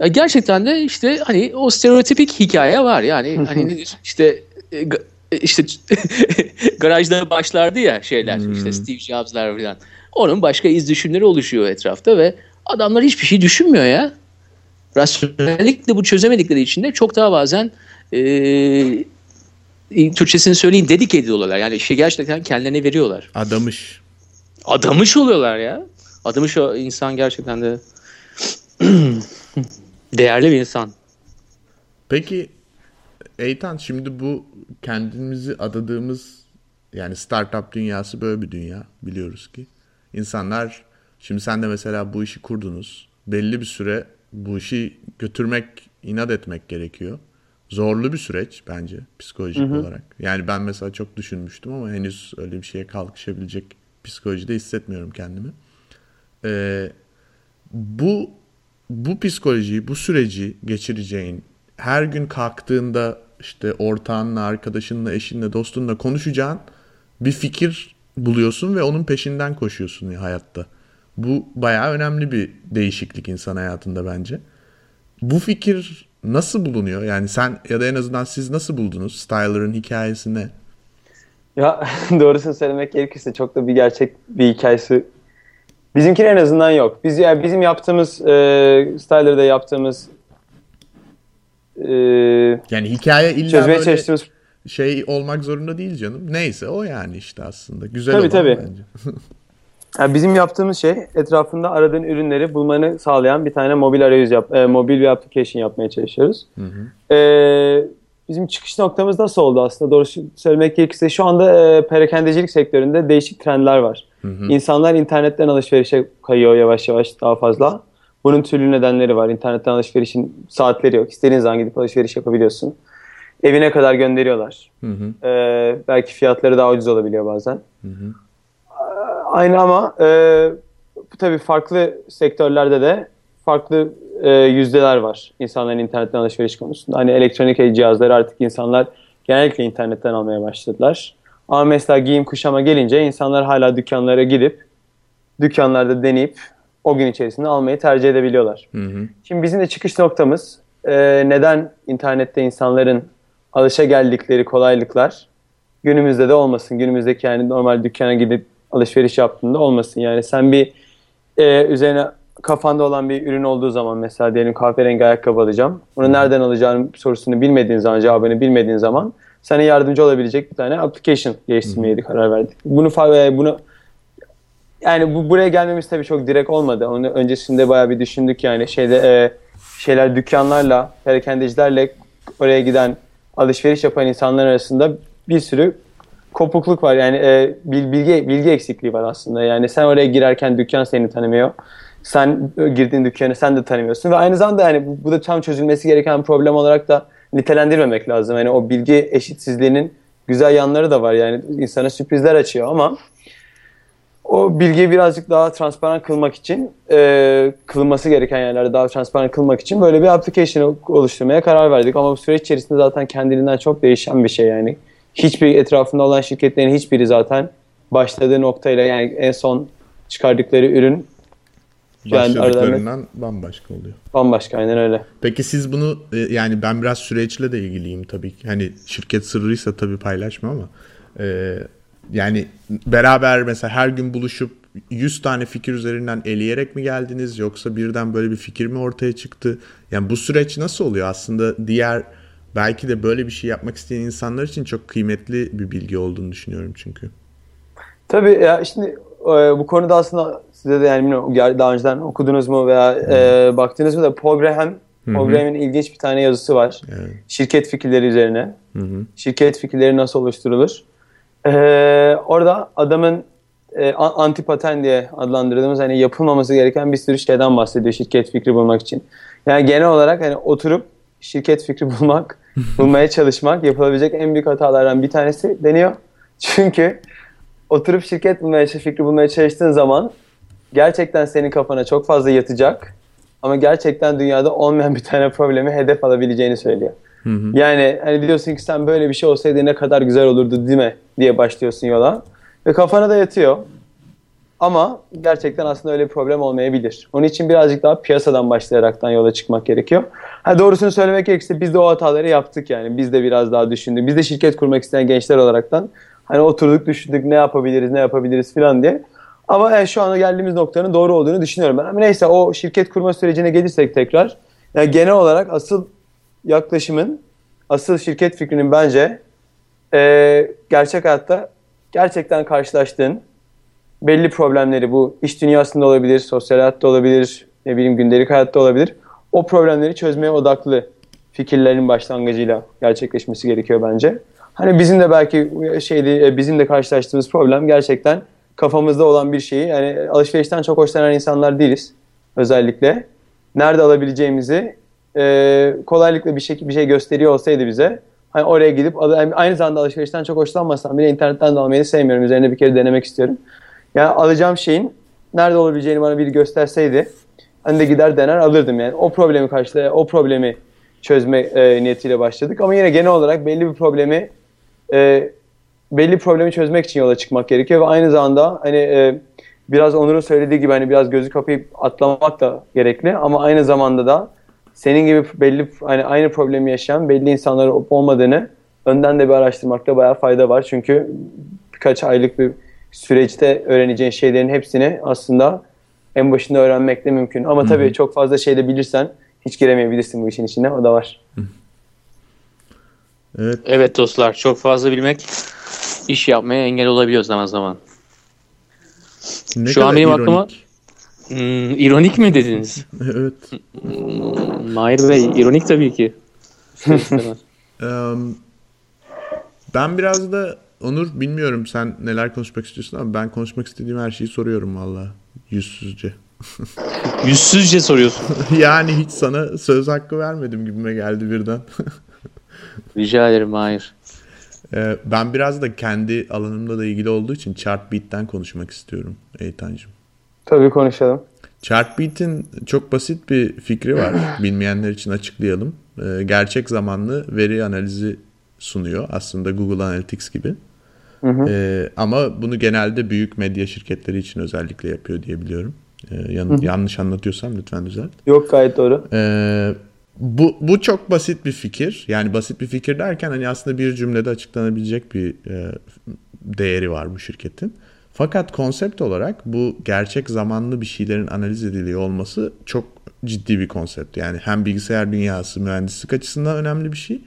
Ya gerçekten de işte hani o stereotipik hikaye var yani hani işte e, e, işte garajda başlardı ya şeyler hmm. işte Steve Jobs'lar falan. Onun başka iz düşümleri oluşuyor etrafta ve adamlar hiçbir şey düşünmüyor ya. Rasyonellikle bu çözemedikleri için de çok daha bazen e, Türkçesini söyleyeyim dedik ediyorlar. Yani şey gerçekten kendilerine veriyorlar. Adamış. Adamış oluyorlar ya. Adamış o insan gerçekten de değerli bir insan. Peki Eytan şimdi bu kendimizi adadığımız yani startup dünyası böyle bir dünya biliyoruz ki. İnsanlar şimdi sen de mesela bu işi kurdunuz. Belli bir süre bu işi götürmek, inat etmek gerekiyor zorlu bir süreç bence psikolojik hı hı. olarak. Yani ben mesela çok düşünmüştüm ama henüz öyle bir şeye kalkışabilecek psikolojide hissetmiyorum kendimi. Ee, bu bu psikolojiyi, bu süreci geçireceğin, her gün kalktığında işte ortağınla, arkadaşınla, eşinle, dostunla konuşacağın bir fikir buluyorsun ve onun peşinden koşuyorsun ya hayatta. Bu bayağı önemli bir değişiklik insan hayatında bence. Bu fikir nasıl bulunuyor? Yani sen ya da en azından siz nasıl buldunuz? Styler'ın hikayesi ne? Ya doğrusunu söylemek gerekirse çok da bir gerçek bir hikayesi bizimkinin en azından yok. Biz yani bizim yaptığımız e, Styler'da yaptığımız e, yani hikaye illa çözmeye böyle çalıştığımız şey olmak zorunda değil canım. Neyse o yani işte aslında. Güzel tabii, tabii. bence. Yani bizim yaptığımız şey etrafında aradığın ürünleri bulmanı sağlayan bir tane mobil arayüz yap, e, mobil bir application yapmaya çalışıyoruz. Hı hı. E, bizim çıkış noktamız nasıl oldu aslında? Doğrusu söylemek gerekirse şu anda e, perakendecilik sektöründe değişik trendler var. Hı hı. İnsanlar internetten alışverişe kayıyor yavaş yavaş daha fazla. Bunun türlü nedenleri var. İnternetten alışverişin saatleri yok. İstediğin zaman gidip alışveriş yapabiliyorsun. Evine kadar gönderiyorlar. Hı hı. Ee, belki fiyatları daha ucuz olabiliyor bazen. Hı hı. Aynı ama e, tabii farklı sektörlerde de farklı e, yüzdeler var insanların internetten alışveriş konusunda. Hani elektronik cihazları artık insanlar genellikle internetten almaya başladılar. Ama mesela giyim kuşama gelince insanlar hala dükkanlara gidip dükkanlarda deneyip o gün içerisinde almayı tercih edebiliyorlar. Hı hı. Şimdi bizim de çıkış noktamız e, neden internette insanların alışa geldikleri kolaylıklar günümüzde de olmasın. Günümüzdeki yani normal dükkana gidip alışveriş yaptığında olmasın. Yani sen bir e, üzerine kafanda olan bir ürün olduğu zaman mesela diyelim kahverengi ayakkabı alacağım. Bunu nereden alacağını sorusunu bilmediğin zaman, cevabını bilmediğin zaman sana yardımcı olabilecek bir tane application geliştirmeye karar verdik. Bunu e, bunu yani bu buraya gelmemiz tabii çok direkt olmadı. Onu öncesinde bayağı bir düşündük yani şeyde e, şeyler dükkanlarla, perakendecilerle oraya giden alışveriş yapan insanlar arasında bir sürü kopukluk var. Yani e, bilgi bilgi eksikliği var aslında. Yani sen oraya girerken dükkan seni tanımıyor. Sen girdiğin dükkanı sen de tanımıyorsun ve aynı zamanda yani bu, bu da tam çözülmesi gereken problem olarak da nitelendirmemek lazım. Yani o bilgi eşitsizliğinin güzel yanları da var. Yani insana sürprizler açıyor ama o bilgiyi birazcık daha transparan kılmak için, e, kılınması gereken yerlerde daha transparan kılmak için böyle bir application oluşturmaya karar verdik. Ama bu süreç içerisinde zaten kendiliğinden çok değişen bir şey yani. Hiçbir etrafında olan şirketlerin hiçbiri zaten başladığı noktayla yani en son çıkardıkları ürün başladıklarından bambaşka oluyor. Bambaşka aynen öyle. Peki siz bunu e, yani ben biraz süreçle de ilgiliyim tabii ki. Hani şirket sırrıysa tabii paylaşma ama e, yani beraber mesela her gün buluşup 100 tane fikir üzerinden eleyerek mi geldiniz yoksa birden böyle bir fikir mi ortaya çıktı? Yani bu süreç nasıl oluyor? Aslında diğer belki de böyle bir şey yapmak isteyen insanlar için çok kıymetli bir bilgi olduğunu düşünüyorum çünkü. Tabii ya şimdi e, bu konuda aslında size de yani bilmiyorum daha önceden okudunuz mu veya e, baktınız mı da Paul Graham Paul Graham'in ilginç bir tane yazısı var. Evet. Şirket fikirleri üzerine. Hı-hı. Şirket fikirleri nasıl oluşturulur? Ee, orada adamın e, antipaten diye adlandırdığımız hani yapılmaması gereken bir sürü şeyden bahsediyor şirket fikri bulmak için. Yani genel olarak hani oturup şirket fikri bulmak, bulmaya çalışmak yapılabilecek en büyük hatalardan bir tanesi deniyor. Çünkü oturup şirket bulmaya, fikri bulmaya çalıştığın zaman gerçekten senin kafana çok fazla yatacak ama gerçekten dünyada olmayan bir tane problemi hedef alabileceğini söylüyor. Hı hı. Yani hani diyorsun ki sen böyle bir şey olsaydı ne kadar güzel olurdu değil mi diye başlıyorsun yola. Ve kafana da yatıyor. Ama gerçekten aslında öyle bir problem olmayabilir. Onun için birazcık daha piyasadan başlayaraktan yola çıkmak gerekiyor. Ha doğrusunu söylemek gerekirse biz de o hataları yaptık yani. Biz de biraz daha düşündük. Biz de şirket kurmak isteyen gençler olaraktan hani oturduk düşündük ne yapabiliriz ne yapabiliriz falan diye. Ama yani şu anda geldiğimiz noktanın doğru olduğunu düşünüyorum ben. Ama neyse o şirket kurma sürecine gelirsek tekrar. Yani genel olarak asıl yaklaşımın, asıl şirket fikrinin bence e, gerçek hayatta gerçekten karşılaştığın belli problemleri bu iş dünyasında olabilir, sosyal hayatta olabilir, ne bileyim gündelik hayatta olabilir. O problemleri çözmeye odaklı fikirlerin başlangıcıyla gerçekleşmesi gerekiyor bence. Hani bizim de belki şeydi e, bizim de karşılaştığımız problem gerçekten kafamızda olan bir şeyi yani alışverişten çok hoşlanan insanlar değiliz özellikle. Nerede alabileceğimizi e, kolaylıkla bir şey, bir şey gösteriyor olsaydı bize hani oraya gidip aynı zamanda alışverişten çok hoşlanmasam bile internetten de almayı sevmiyorum. Üzerine bir kere denemek istiyorum. Yani alacağım şeyin nerede olabileceğini bana biri gösterseydi hani de gider dener alırdım yani. O problemi karşıla o problemi çözme e, niyetiyle başladık. Ama yine genel olarak belli bir problemi e, belli problemi çözmek için yola çıkmak gerekiyor ve aynı zamanda hani e, biraz Onur'un söylediği gibi hani biraz gözü kapayıp atlamak da gerekli ama aynı zamanda da senin gibi belli hani aynı problemi yaşayan belli insanlar olmadığını önden de bir araştırmakta bayağı fayda var. Çünkü birkaç aylık bir süreçte öğreneceğin şeylerin hepsini aslında en başında öğrenmek de mümkün. Ama tabii Hı-hı. çok fazla şey de bilirsen hiç giremeyebilirsin bu işin içine. O da var. Evet. Evet dostlar çok fazla bilmek iş yapmaya engel olabiliyor zaman zaman. Ne Şu an benim ironik. aklıma Hmm, ironik mi dediniz? evet. Hmm, Mahir Bey, ironik tabii ki. Eee, ben biraz da Onur bilmiyorum sen neler konuşmak istiyorsun ama ben konuşmak istediğim her şeyi soruyorum valla yüzsüzce. Yüzsüzce soruyorsun. yani hiç sana söz hakkı vermedim gibime geldi birden. Rica ederim Mahir. Ee, ben biraz da kendi alanımla da ilgili olduğu için Chartbeat'ten konuşmak istiyorum Eytancığım. Tabii konuşalım. Chartbeat'in çok basit bir fikri var. Bilmeyenler için açıklayalım. Ee, gerçek zamanlı veri analizi sunuyor. Aslında Google Analytics gibi. Ee, ama bunu genelde büyük medya şirketleri için özellikle yapıyor diye biliyorum. Ee, yan- yanlış anlatıyorsam lütfen düzelt. Yok gayet doğru. Ee, bu, bu çok basit bir fikir. Yani basit bir fikir derken hani aslında bir cümlede açıklanabilecek bir e, değeri var bu şirketin. Fakat konsept olarak bu gerçek zamanlı bir şeylerin analiz ediliyor olması çok ciddi bir konsept. Yani hem bilgisayar dünyası mühendislik açısından önemli bir şey.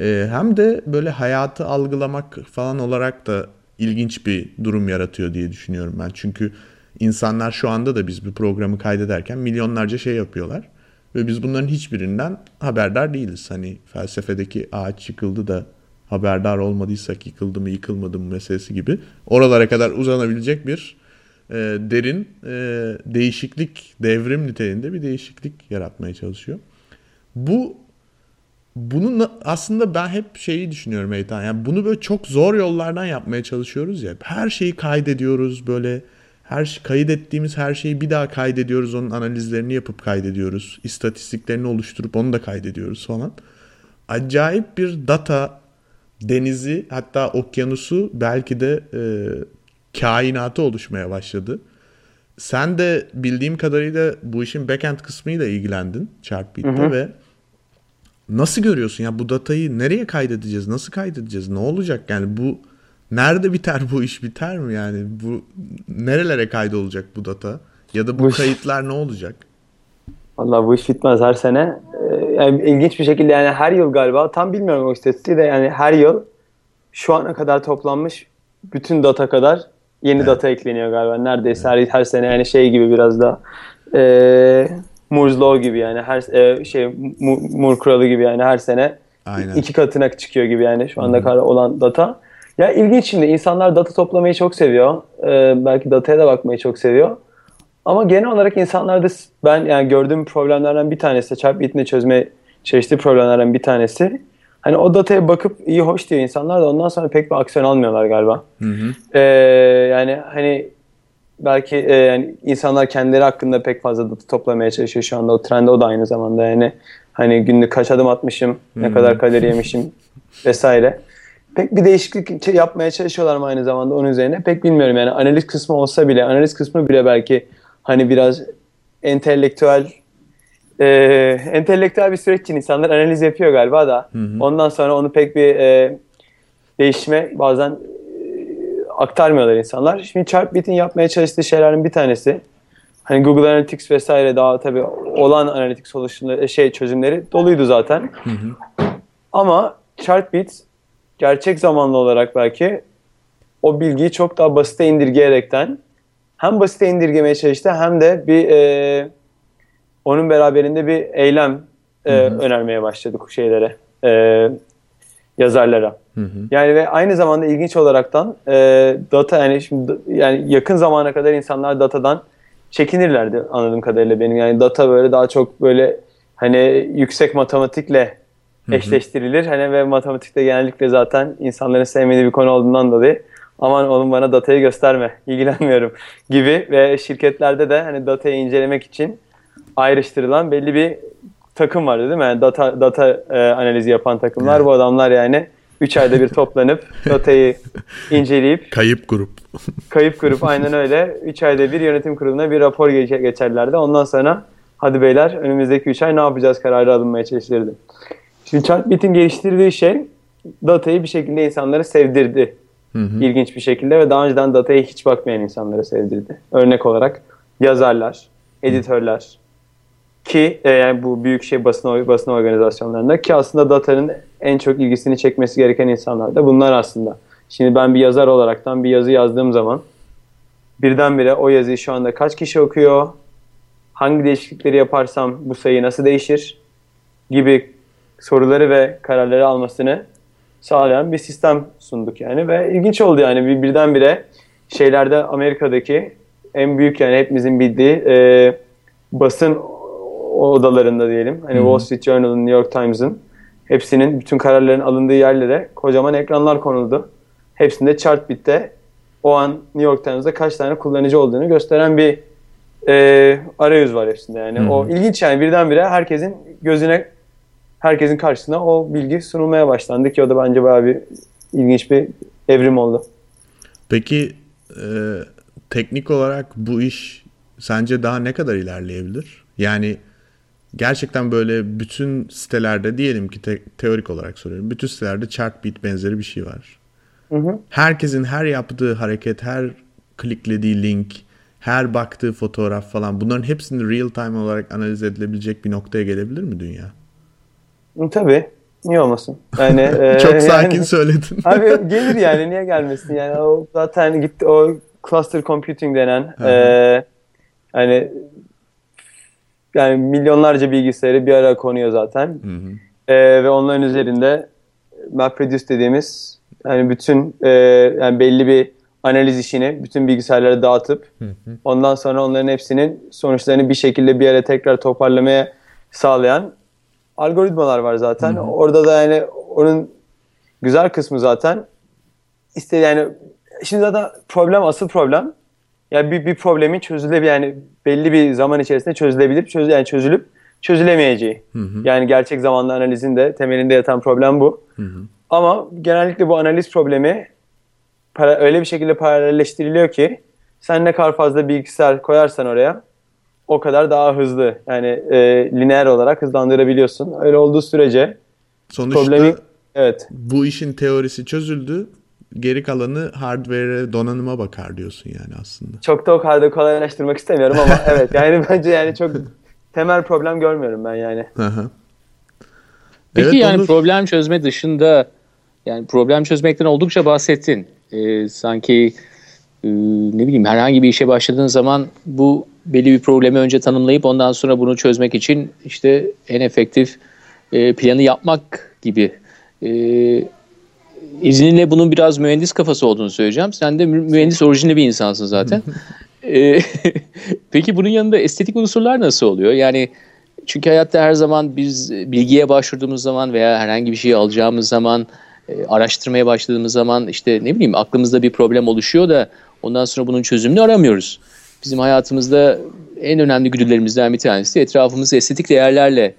E, hem de böyle hayatı algılamak falan olarak da ilginç bir durum yaratıyor diye düşünüyorum ben. Çünkü insanlar şu anda da biz bir programı kaydederken milyonlarca şey yapıyorlar. Ve biz bunların hiçbirinden haberdar değiliz. Hani felsefedeki ağaç yıkıldı da haberdar olmadıysak yıkıldı mı yıkılmadı mı meselesi gibi oralara kadar uzanabilecek bir e, derin e, değişiklik, devrim niteliğinde bir değişiklik yaratmaya çalışıyor. Bu bunu na- aslında ben hep şeyi düşünüyorum Eytan. Yani bunu böyle çok zor yollardan yapmaya çalışıyoruz ya. Her şeyi kaydediyoruz böyle. Her şey- kaydettiğimiz her şeyi bir daha kaydediyoruz. Onun analizlerini yapıp kaydediyoruz. İstatistiklerini oluşturup onu da kaydediyoruz falan. Acayip bir data denizi hatta okyanusu belki de e, kainatı oluşmaya başladı. Sen de bildiğim kadarıyla bu işin backend kısmıyla ilgilendin Chartbeat'te ve nasıl görüyorsun ya bu datayı nereye kaydedeceğiz? Nasıl kaydedeceğiz? Ne olacak yani bu nerede biter bu iş biter mi yani bu nerelere kaydolacak bu data ya da bu Bu kayıtlar ne olacak? Vallahi bu iş bitmez her sene. Ee, yani ilginç bir şekilde yani her yıl galiba tam bilmiyorum o istatistiği de yani her yıl şu ana kadar toplanmış bütün data kadar yeni Evet. data ekleniyor galiba. Neredeyse her, her sene yani şey gibi biraz da e, Moore's Law gibi yani her e, şey Moore kuralı gibi yani her sene Aynen. iki katına çıkıyor gibi yani şu anda kadar olan data. Ya ilginç şimdi insanlar data toplamayı çok seviyor. Ee, belki dataya da bakmayı çok seviyor. Ama genel olarak insanlarda ben yani gördüğüm problemlerden bir tanesi, Chartbeat'in çözmeye çalıştığı problemlerden bir tanesi. Hani o dataya bakıp iyi hoş diyor insanlar da ondan sonra pek bir aksiyon almıyorlar galiba. Hı hı. Ee, yani hani belki e, yani insanlar kendileri hakkında pek fazla data toplamaya çalışıyor şu anda. O trend o da aynı zamanda. Yani hani günlük kaç adım atmışım, ne kadar kalori yemişim vesaire. Pek bir değişiklik yapmaya çalışıyorlar mı aynı zamanda onun üzerine? Pek bilmiyorum. Yani analiz kısmı olsa bile analiz kısmı bile belki hani biraz entelektüel e, entelektüel bir süreç için insanlar analiz yapıyor galiba da. Ondan sonra onu pek bir e, değişime bazen aktarmıyorlar insanlar. Şimdi Chartbeat'in yapmaya çalıştığı şeylerin bir tanesi hani Google Analytics vesaire daha tabii olan analitik solutionları şey çözümleri doluydu zaten. Ama Chartbeat gerçek zamanlı olarak belki o bilgiyi çok daha basite indirgeyerekten hem basite indirgemeye çalıştı hem de bir e, onun beraberinde bir eylem e, önermeye başladı şeylere e, yazarlara. Yani ve aynı zamanda ilginç olaraktan e, data yani şimdi yani yakın zamana kadar insanlar datadan çekinirlerdi anladığım kadarıyla benim. Yani data böyle daha çok böyle hani yüksek matematikle eşleştirilir. Hani ve matematikte genellikle zaten insanların sevmediği bir konu olduğundan dolayı aman oğlum bana datayı gösterme ilgilenmiyorum gibi ve şirketlerde de hani datayı incelemek için ayrıştırılan belli bir takım vardı değil mi? Yani data data e, analizi yapan takımlar. Evet. Bu adamlar yani 3 ayda bir toplanıp datayı inceleyip Kayıp grup. kayıp grup aynen öyle 3 ayda bir yönetim kuruluna bir rapor geçe- geçerlerdi. Ondan sonra hadi beyler önümüzdeki 3 ay ne yapacağız kararı alınmaya çalışılırdı. Şimdi Chartbeat'in geliştirdiği şey datayı bir şekilde insanlara sevdirdi. İlginç bir şekilde ve daha önceden dataya hiç bakmayan insanlara sevdirdi. Örnek olarak yazarlar, editörler, ki e, yani bu büyük şey basın basın organizasyonlarında ki aslında datanın en çok ilgisini çekmesi gereken insanlar da bunlar aslında. Şimdi ben bir yazar olaraktan bir yazı yazdığım zaman birdenbire o yazıyı şu anda kaç kişi okuyor, hangi değişiklikleri yaparsam bu sayı nasıl değişir gibi soruları ve kararları almasını sağlayan bir sistem sunduk yani ve ilginç oldu yani bir, birdenbire şeylerde Amerika'daki en büyük yani hepimizin bildiği e, basın odalarında diyelim hani Wall Street Journal'ın New York Times'ın hepsinin bütün kararların alındığı yerlere kocaman ekranlar konuldu. Hepsinde Chartbit'te o an New York Times'da kaç tane kullanıcı olduğunu gösteren bir e, arayüz var hepsinde yani. Hı-hı. O ilginç yani birdenbire herkesin gözüne herkesin karşısına o bilgi sunulmaya başlandı ki o da bence bayağı bir ilginç bir evrim oldu. Peki e, teknik olarak bu iş sence daha ne kadar ilerleyebilir? Yani gerçekten böyle bütün sitelerde diyelim ki te- teorik olarak soruyorum. Bütün sitelerde Chartbeat benzeri bir şey var. Hı hı. Herkesin her yaptığı hareket, her kliklediği link, her baktığı fotoğraf falan bunların hepsini real time olarak analiz edilebilecek bir noktaya gelebilir mi dünya? Tabii. Niye olmasın? Yani e, çok sakin yani, söyledin. abi gelir yani niye gelmesin yani o zaten gitti o cluster computing denen e, hani yani milyonlarca bilgisayarı bir araya konuyor zaten. Hı hı. E, ve onların üzerinde MapReduce dediğimiz yani bütün e, yani belli bir analiz işini bütün bilgisayarlara dağıtıp hı hı. ondan sonra onların hepsinin sonuçlarını bir şekilde bir yere tekrar toparlamaya sağlayan algoritmalar var zaten. Hı hı. Orada da yani onun güzel kısmı zaten işte yani şimdi zaten problem asıl problem yani bir, bir problemin çözülebilir yani belli bir zaman içerisinde çözülebilip çöz yani çözülüp çözülemeyeceği. Hı hı. Yani gerçek zamanlı analizin de temelinde yatan problem bu. Hı hı. Ama genellikle bu analiz problemi para, öyle bir şekilde paralelleştiriliyor ki sen ne kadar fazla bilgisayar koyarsan oraya o kadar daha hızlı yani e, lineer olarak hızlandırabiliyorsun. Öyle olduğu sürece Sonuçta problemi, evet. bu işin teorisi çözüldü. Geri kalanı hardware'e, donanıma bakar diyorsun yani aslında. Çok da o kadar da kolaylaştırmak istemiyorum ama evet yani bence yani çok temel problem görmüyorum ben yani. Peki evet, yani olur. problem çözme dışında yani problem çözmekten oldukça bahsettin. Ee, sanki e, ne bileyim herhangi bir işe başladığın zaman bu belli bir problemi önce tanımlayıp ondan sonra bunu çözmek için işte en efektif e, planı yapmak gibi. E, izninle bunun biraz mühendis kafası olduğunu söyleyeceğim. Sen de mühendis orijinli bir insansın zaten. e, peki bunun yanında estetik unsurlar nasıl oluyor? Yani çünkü hayatta her zaman biz bilgiye başvurduğumuz zaman veya herhangi bir şeyi alacağımız zaman e, araştırmaya başladığımız zaman işte ne bileyim aklımızda bir problem oluşuyor da ondan sonra bunun çözümünü aramıyoruz bizim hayatımızda en önemli güdülerimizden bir tanesi etrafımızı estetik değerlerle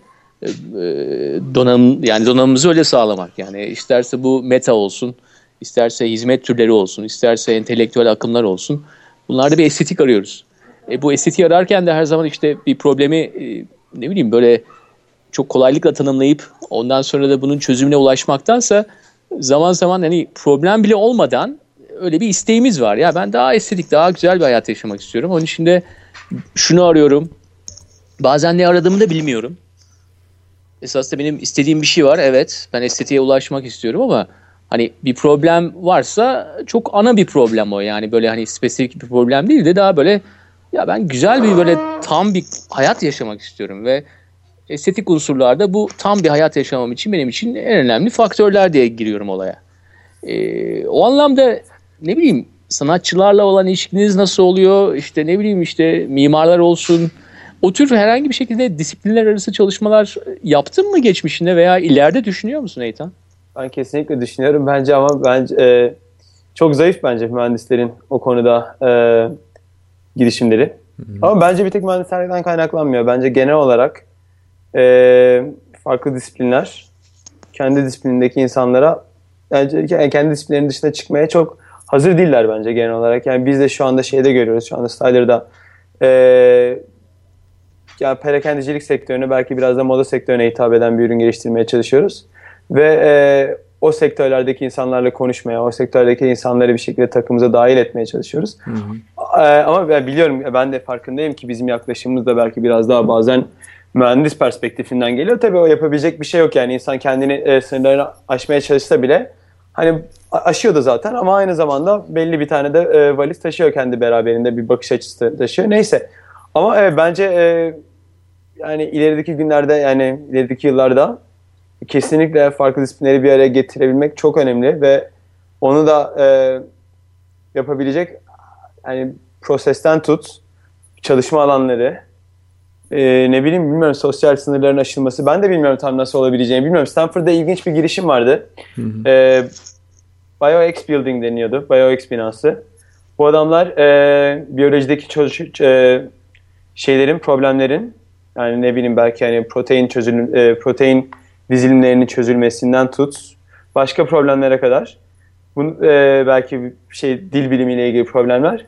donanım yani donanımımızı öyle sağlamak. Yani isterse bu meta olsun, isterse hizmet türleri olsun, isterse entelektüel akımlar olsun. Bunlarda bir estetik arıyoruz. E, bu estetiği ararken de her zaman işte bir problemi e, ne bileyim böyle çok kolaylıkla tanımlayıp ondan sonra da bunun çözümüne ulaşmaktansa zaman zaman hani problem bile olmadan öyle bir isteğimiz var. Ya ben daha estetik, daha güzel bir hayat yaşamak istiyorum. Onun için de şunu arıyorum. Bazen ne aradığımı da bilmiyorum. Esasında benim istediğim bir şey var. Evet, ben estetiğe ulaşmak istiyorum ama hani bir problem varsa çok ana bir problem o. Yani böyle hani spesifik bir problem değil de daha böyle ya ben güzel bir böyle tam bir hayat yaşamak istiyorum ve estetik unsurlarda bu tam bir hayat yaşamam için benim için en önemli faktörler diye giriyorum olaya. Ee, o anlamda ne bileyim sanatçılarla olan ilişkiniz nasıl oluyor? İşte ne bileyim işte mimarlar olsun. O tür herhangi bir şekilde disiplinler arası çalışmalar yaptın mı geçmişinde veya ileride düşünüyor musun Eytan? Ben kesinlikle düşünüyorum bence ama bence e, çok zayıf bence mühendislerin o konuda e, girişimleri. Hı hı. Ama bence bir tek mühendislerden kaynaklanmıyor. Bence genel olarak e, farklı disiplinler kendi disiplinindeki insanlara yani kendi disiplinlerinin dışına çıkmaya çok hazır değiller bence genel olarak. Yani biz de şu anda şeyde görüyoruz. Şu anda Styler'da e, yani perakendicilik sektörüne belki biraz da moda sektörüne hitap eden bir ürün geliştirmeye çalışıyoruz. Ve e, o sektörlerdeki insanlarla konuşmaya, o sektördeki insanları bir şekilde takımıza dahil etmeye çalışıyoruz. Hı hı. E, ama ben biliyorum, ben de farkındayım ki bizim yaklaşımımız da belki biraz daha bazen mühendis perspektifinden geliyor. Tabii o yapabilecek bir şey yok yani insan kendini e, sınırlarını aşmaya çalışsa bile hani aşıyordu zaten ama aynı zamanda belli bir tane de e, valiz taşıyor kendi beraberinde bir bakış açısı taşıyor. Neyse. Ama evet bence e, yani ilerideki günlerde yani ilerideki yıllarda kesinlikle farklı disiplinleri bir araya getirebilmek çok önemli ve onu da e, yapabilecek yani prosesten tut çalışma alanları e, ne bileyim bilmiyorum sosyal sınırların aşılması ben de bilmiyorum tam nasıl olabileceğini bilmiyorum. Stanford'da ilginç bir girişim vardı. Hı hı. E, BioX Building deniyordu. BioX binası. Bu adamlar e, biyolojideki çalış e, şeylerin, problemlerin yani ne bileyim belki hani protein çözülüm, e, protein dizilimlerinin çözülmesinden tut başka problemlere kadar. Bu e, belki şey dil bilimiyle ilgili problemler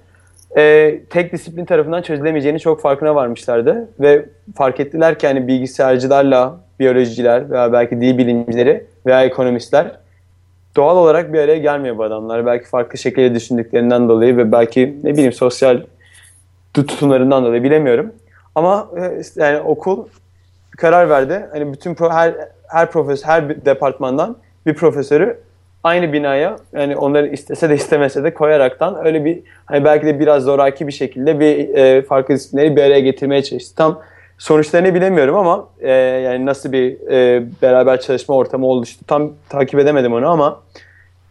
e, tek disiplin tarafından çözülemeyeceğini çok farkına varmışlardı ve fark ettiler ki hani bilgisayarcılarla biyolojiciler veya belki dil bilimcileri veya ekonomistler doğal olarak bir araya gelmiyor bu adamlar. Belki farklı şekilde düşündüklerinden dolayı ve belki ne bileyim sosyal tutumlarından dolayı bilemiyorum. Ama e, yani okul karar verdi. Hani bütün pro, her her profesör her departmandan bir profesörü aynı binaya yani onları istese de istemese de koyaraktan öyle bir hani belki de biraz zoraki bir şekilde bir e, farklı disiplinleri bir araya getirmeye çalıştı. Tam sonuçlarını bilemiyorum ama e, yani nasıl bir e, beraber çalışma ortamı oluştu tam takip edemedim onu ama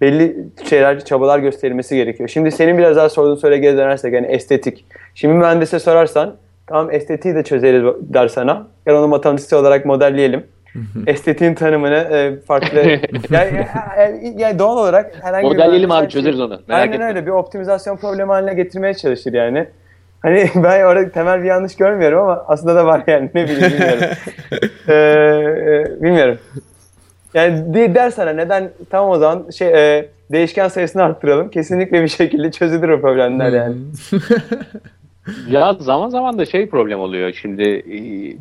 belli şeyler, çabalar gösterilmesi gerekiyor. Şimdi senin biraz daha sorduğun soruya geri dönersek yani estetik. Şimdi mühendise sorarsan tamam estetiği de çözeriz der sana. Gel onu matematiksel olarak modelleyelim. Estetiğin tanımını e, farklı yani, yani, yani doğal olarak herhangi Modelleyelim bir abi çözeriz onu. Merak aynen etme. öyle bir optimizasyon problemi haline getirmeye çalışır yani. Hani ben orada temel bir yanlış görmüyorum ama aslında da var yani ne bileyim bilmiyorum. ee, e, bilmiyorum. Yani de, der sana neden tam o zaman şey e, değişken sayısını arttıralım. Kesinlikle bir şekilde çözülür o problemler yani. ya zaman zaman da şey problem oluyor. Şimdi e,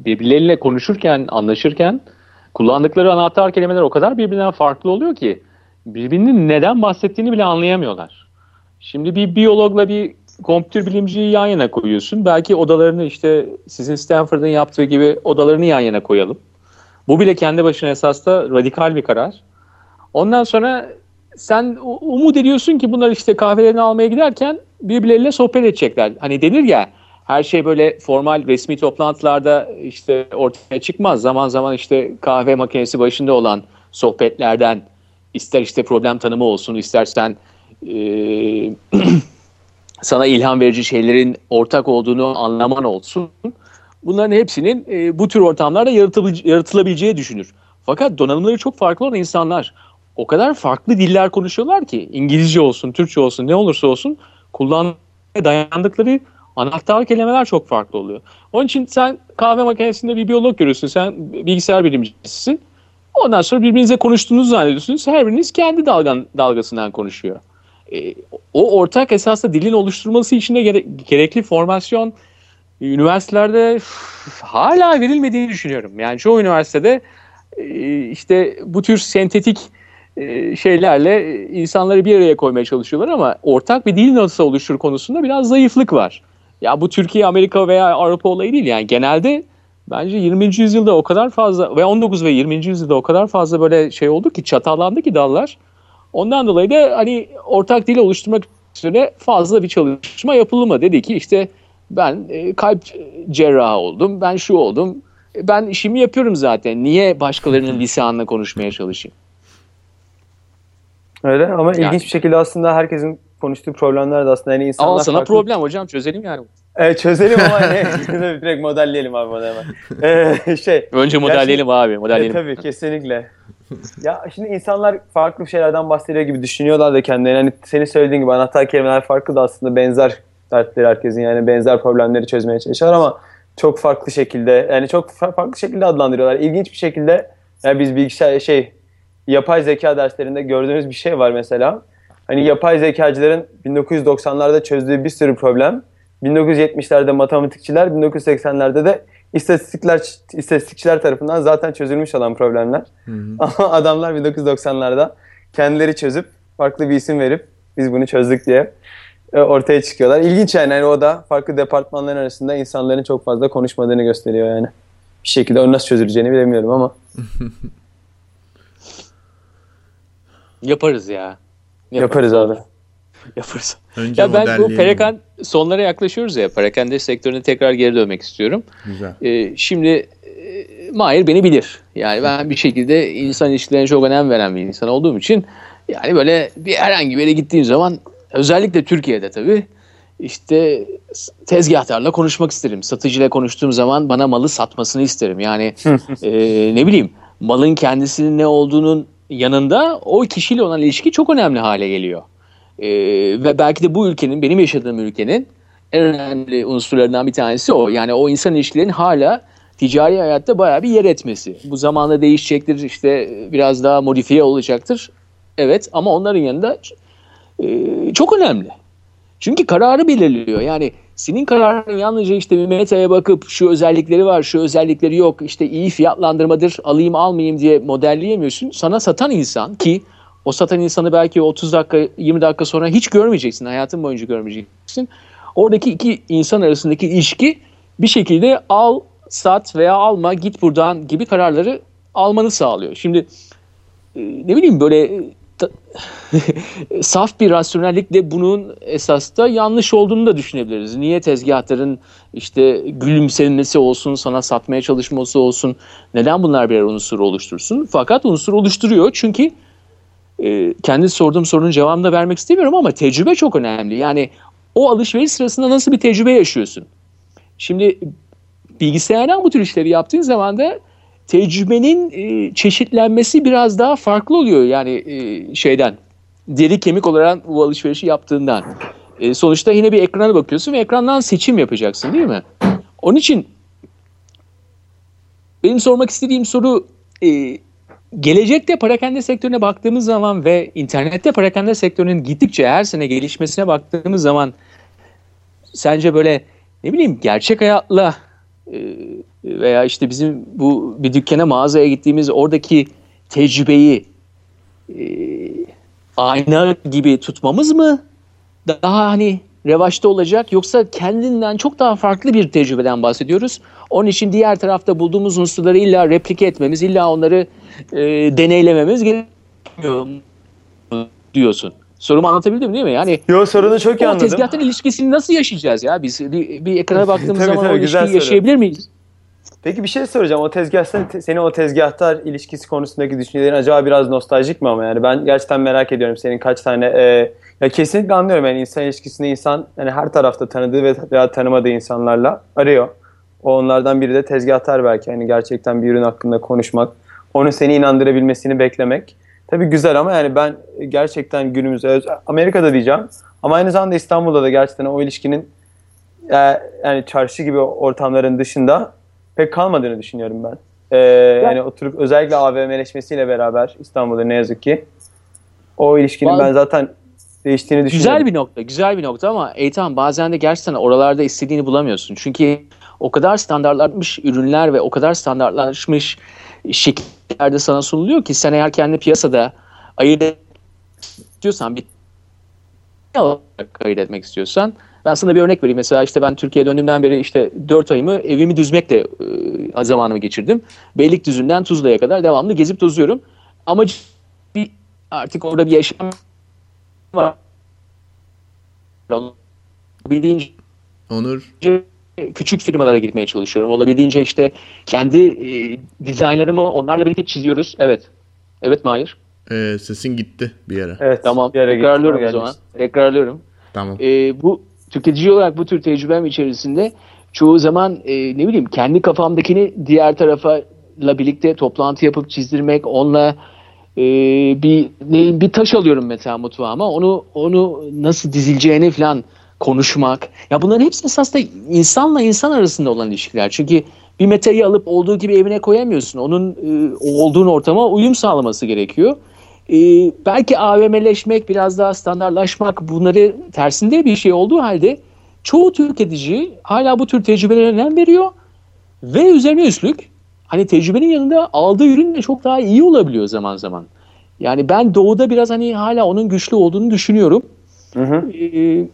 birbirleriyle konuşurken, anlaşırken kullandıkları anahtar kelimeler o kadar birbirinden farklı oluyor ki birbirinin neden bahsettiğini bile anlayamıyorlar. Şimdi bir biyologla bir kompütür bilimciyi yan yana koyuyorsun. Belki odalarını işte sizin Stanford'ın yaptığı gibi odalarını yan yana koyalım. Bu bile kendi başına esas da radikal bir karar. Ondan sonra sen umut ediyorsun ki bunlar işte kahvelerini almaya giderken birbirleriyle sohbet edecekler. Hani denir ya her şey böyle formal resmi toplantılarda işte ortaya çıkmaz. Zaman zaman işte kahve makinesi başında olan sohbetlerden ister işte problem tanımı olsun istersen e, sana ilham verici şeylerin ortak olduğunu anlaman olsun. Bunların hepsinin e, bu tür ortamlarda yaratılabileceği düşünür. Fakat donanımları çok farklı olan insanlar o kadar farklı diller konuşuyorlar ki İngilizce olsun, Türkçe olsun ne olursa olsun kullanmaya dayandıkları anahtar kelimeler çok farklı oluyor. Onun için sen kahve makinesinde bir biyolog görüyorsun, sen bilgisayar bilimcisisin. Ondan sonra birbirinize konuştuğunuzu zannediyorsunuz. Her biriniz kendi dalgan, dalgasından konuşuyor. E, o ortak esasında dilin oluşturması için de gere, gerekli formasyon üniversitelerde üf, hala verilmediğini düşünüyorum. Yani çoğu üniversitede e, işte bu tür sentetik e, şeylerle insanları bir araya koymaya çalışıyorlar ama ortak bir dil nasıl oluştur konusunda biraz zayıflık var. Ya bu Türkiye, Amerika veya Avrupa olayı değil yani genelde bence 20. yüzyılda o kadar fazla ve 19 ve 20. yüzyılda o kadar fazla böyle şey oldu ki çatallandı ki dallar. Ondan dolayı da hani ortak dil oluşturmak üzere fazla bir çalışma yapıldı mı? Dedi ki işte ben e, kalp cerrahı oldum, ben şu oldum, ben işimi yapıyorum zaten. Niye başkalarının lisanını konuşmaya çalışayım? Öyle ama yani. ilginç bir şekilde aslında herkesin konuştuğu problemler de aslında yani insanlar Ama sana farklı... problem hocam çözelim yani. Evet çözelim ama hani direkt modelleyelim abi bunu hemen. Ee, şey, Önce modelleyelim şey, abi modelleyelim. E, tabii kesinlikle. ya şimdi insanlar farklı şeylerden bahsediyor gibi düşünüyorlar da kendilerini. Hani senin söylediğin gibi anahtar kelimeler farklı da aslında benzer dertleri herkesin yani benzer problemleri çözmeye çalışıyorlar ama çok farklı şekilde yani çok farklı şekilde adlandırıyorlar. İlginç bir şekilde yani biz bilgisayar şey yapay zeka derslerinde gördüğümüz bir şey var mesela. Hani yapay zekacıların 1990'larda çözdüğü bir sürü problem 1970'lerde matematikçiler, 1980'lerde de istatistikler istatistikçiler tarafından zaten çözülmüş olan problemler. Ama adamlar 1990'larda kendileri çözüp farklı bir isim verip biz bunu çözdük diye e, ortaya çıkıyorlar. İlginç yani, yani o da farklı departmanların arasında insanların çok fazla konuşmadığını gösteriyor yani. Bir şekilde onu nasıl çözüleceğini bilemiyorum ama. Yaparız ya. Yaparız, Yaparız abi. Yaparız. Önce ya ben bu Perekan sonlara yaklaşıyoruz ya. Perakende sektörüne tekrar geri dönmek istiyorum. Güzel. Ee, şimdi e, Mahir beni bilir. Yani ben bir şekilde insan ilişkilerine çok önem veren bir insan olduğum için yani böyle bir herhangi bir yere gittiğim zaman özellikle Türkiye'de tabii işte tezgahtarla konuşmak isterim. Satıcıyla konuştuğum zaman bana malı satmasını isterim. Yani e, ne bileyim malın kendisinin ne olduğunun yanında o kişiyle olan ilişki çok önemli hale geliyor. E, ve belki de bu ülkenin, benim yaşadığım ülkenin en önemli unsurlarından bir tanesi o. Yani o insan ilişkilerinin hala ticari hayatta bayağı bir yer etmesi. Bu zamanla değişecektir, işte biraz daha modifiye olacaktır. Evet ama onların yanında e, çok önemli. Çünkü kararı belirliyor. Yani senin kararın yalnızca işte bir metaya bakıp şu özellikleri var, şu özellikleri yok, işte iyi fiyatlandırmadır, alayım almayayım diye modelleyemiyorsun. Sana satan insan ki o satan insanı belki 30 dakika, 20 dakika sonra hiç görmeyeceksin, hayatın boyunca görmeyeceksin. Oradaki iki insan arasındaki ilişki bir şekilde al, sat veya alma, git buradan gibi kararları almanı sağlıyor. Şimdi e, ne bileyim böyle saf bir rasyonellikle bunun esas da yanlış olduğunu da düşünebiliriz. Niye tezgahların işte gülümsemesi olsun, sana satmaya çalışması olsun, neden bunlar birer unsur oluştursun? Fakat unsur oluşturuyor çünkü e, kendi sorduğum sorunun cevabını da vermek istemiyorum ama tecrübe çok önemli. Yani o alışveriş sırasında nasıl bir tecrübe yaşıyorsun? Şimdi bilgisayardan bu tür işleri yaptığın zaman da tecrübenin e, çeşitlenmesi biraz daha farklı oluyor yani e, şeyden deri kemik olarak bu alışverişi yaptığından. E, sonuçta yine bir ekrana bakıyorsun ve ekrandan seçim yapacaksın değil mi? Onun için benim sormak istediğim soru e, gelecekte parakende sektörüne baktığımız zaman ve internette parakende sektörünün gittikçe her sene gelişmesine baktığımız zaman sence böyle ne bileyim gerçek hayatla e, veya işte bizim bu bir dükkana mağazaya gittiğimiz oradaki tecrübeyi e, ayna gibi tutmamız mı daha hani revaçta olacak yoksa kendinden çok daha farklı bir tecrübeden bahsediyoruz. Onun için diğer tarafta bulduğumuz unsurları illa replike etmemiz, illa onları e, deneylememiz gerekiyor diyorsun. Sorumu anlatabildim değil mi? Yani Yo sorunu çok iyi anladım. O tezgahtan ilişkisini nasıl yaşayacağız ya? Biz bir, bir ekrana baktığımız tabii, zaman tabii, o ilişkiyi yaşayabilir miyiz? Peki bir şey soracağım. O tezgah senin o tezgahtar ilişkisi konusundaki düşüncelerin acaba biraz nostaljik mi ama yani ben gerçekten merak ediyorum senin kaç tane e, ya kesinlikle anlıyorum yani insan ilişkisini insan yani her tarafta tanıdığı ve veya tanımadığı insanlarla arıyor. O onlardan biri de tezgahtar belki hani gerçekten bir ürün hakkında konuşmak, onu seni inandırabilmesini beklemek. Tabii güzel ama yani ben gerçekten günümüzde Amerika'da diyeceğim ama aynı zamanda İstanbul'da da gerçekten o ilişkinin e, yani çarşı gibi ortamların dışında pek kalmadığını düşünüyorum ben. Ee, yani oturup özellikle AVM'leşmesiyle beraber İstanbul'da ne yazık ki o ilişkinin ben zaten değiştiğini düşünüyorum. Güzel bir nokta, güzel bir nokta ama Eytan bazen de gerçekten oralarda istediğini bulamıyorsun. Çünkü o kadar standartlaşmış ürünler ve o kadar standartlaşmış şekillerde sana sunuluyor ki sen eğer kendi piyasada ayırt istiyorsan bir ayırt etmek istiyorsan ben sana bir örnek vereyim. Mesela işte ben Türkiye'ye döndüğümden beri işte 4 ayımı evimi düzmekle e, zamanımı geçirdim. Beylikdüzü'nden Tuzla'ya kadar devamlı gezip tozuyorum. Ama bir artık orada bir yaşam var. Bildiğince Onur küçük firmalara gitmeye çalışıyorum. Olabildiğince işte kendi e, dizaynlarımı onlarla birlikte çiziyoruz. Evet. Evet Mahir. Ee, sesin gitti bir yere. Evet. Tamam. Bir yere Tekrarlıyorum o zaman. Tekrarlıyorum. Tamam. Ee, bu tüketici olarak bu tür tecrübem içerisinde çoğu zaman e, ne bileyim kendi kafamdakini diğer tarafa birlikte toplantı yapıp çizdirmek, onunla e, bir ne, bir taş alıyorum mesela mutfağıma. Onu onu nasıl dizileceğini falan konuşmak. Ya bunların hepsi esasında insanla insan arasında olan ilişkiler. Çünkü bir metayı alıp olduğu gibi evine koyamıyorsun. Onun e, olduğun ortama uyum sağlaması gerekiyor. E, belki AVM'leşmek, biraz daha standartlaşmak bunları tersinde bir şey olduğu halde çoğu tüketici hala bu tür tecrübelere önem veriyor ve üzerine üstlük hani tecrübenin yanında aldığı ürün de çok daha iyi olabiliyor zaman zaman. Yani ben doğuda biraz hani hala onun güçlü olduğunu düşünüyorum. Hı hı. Ee,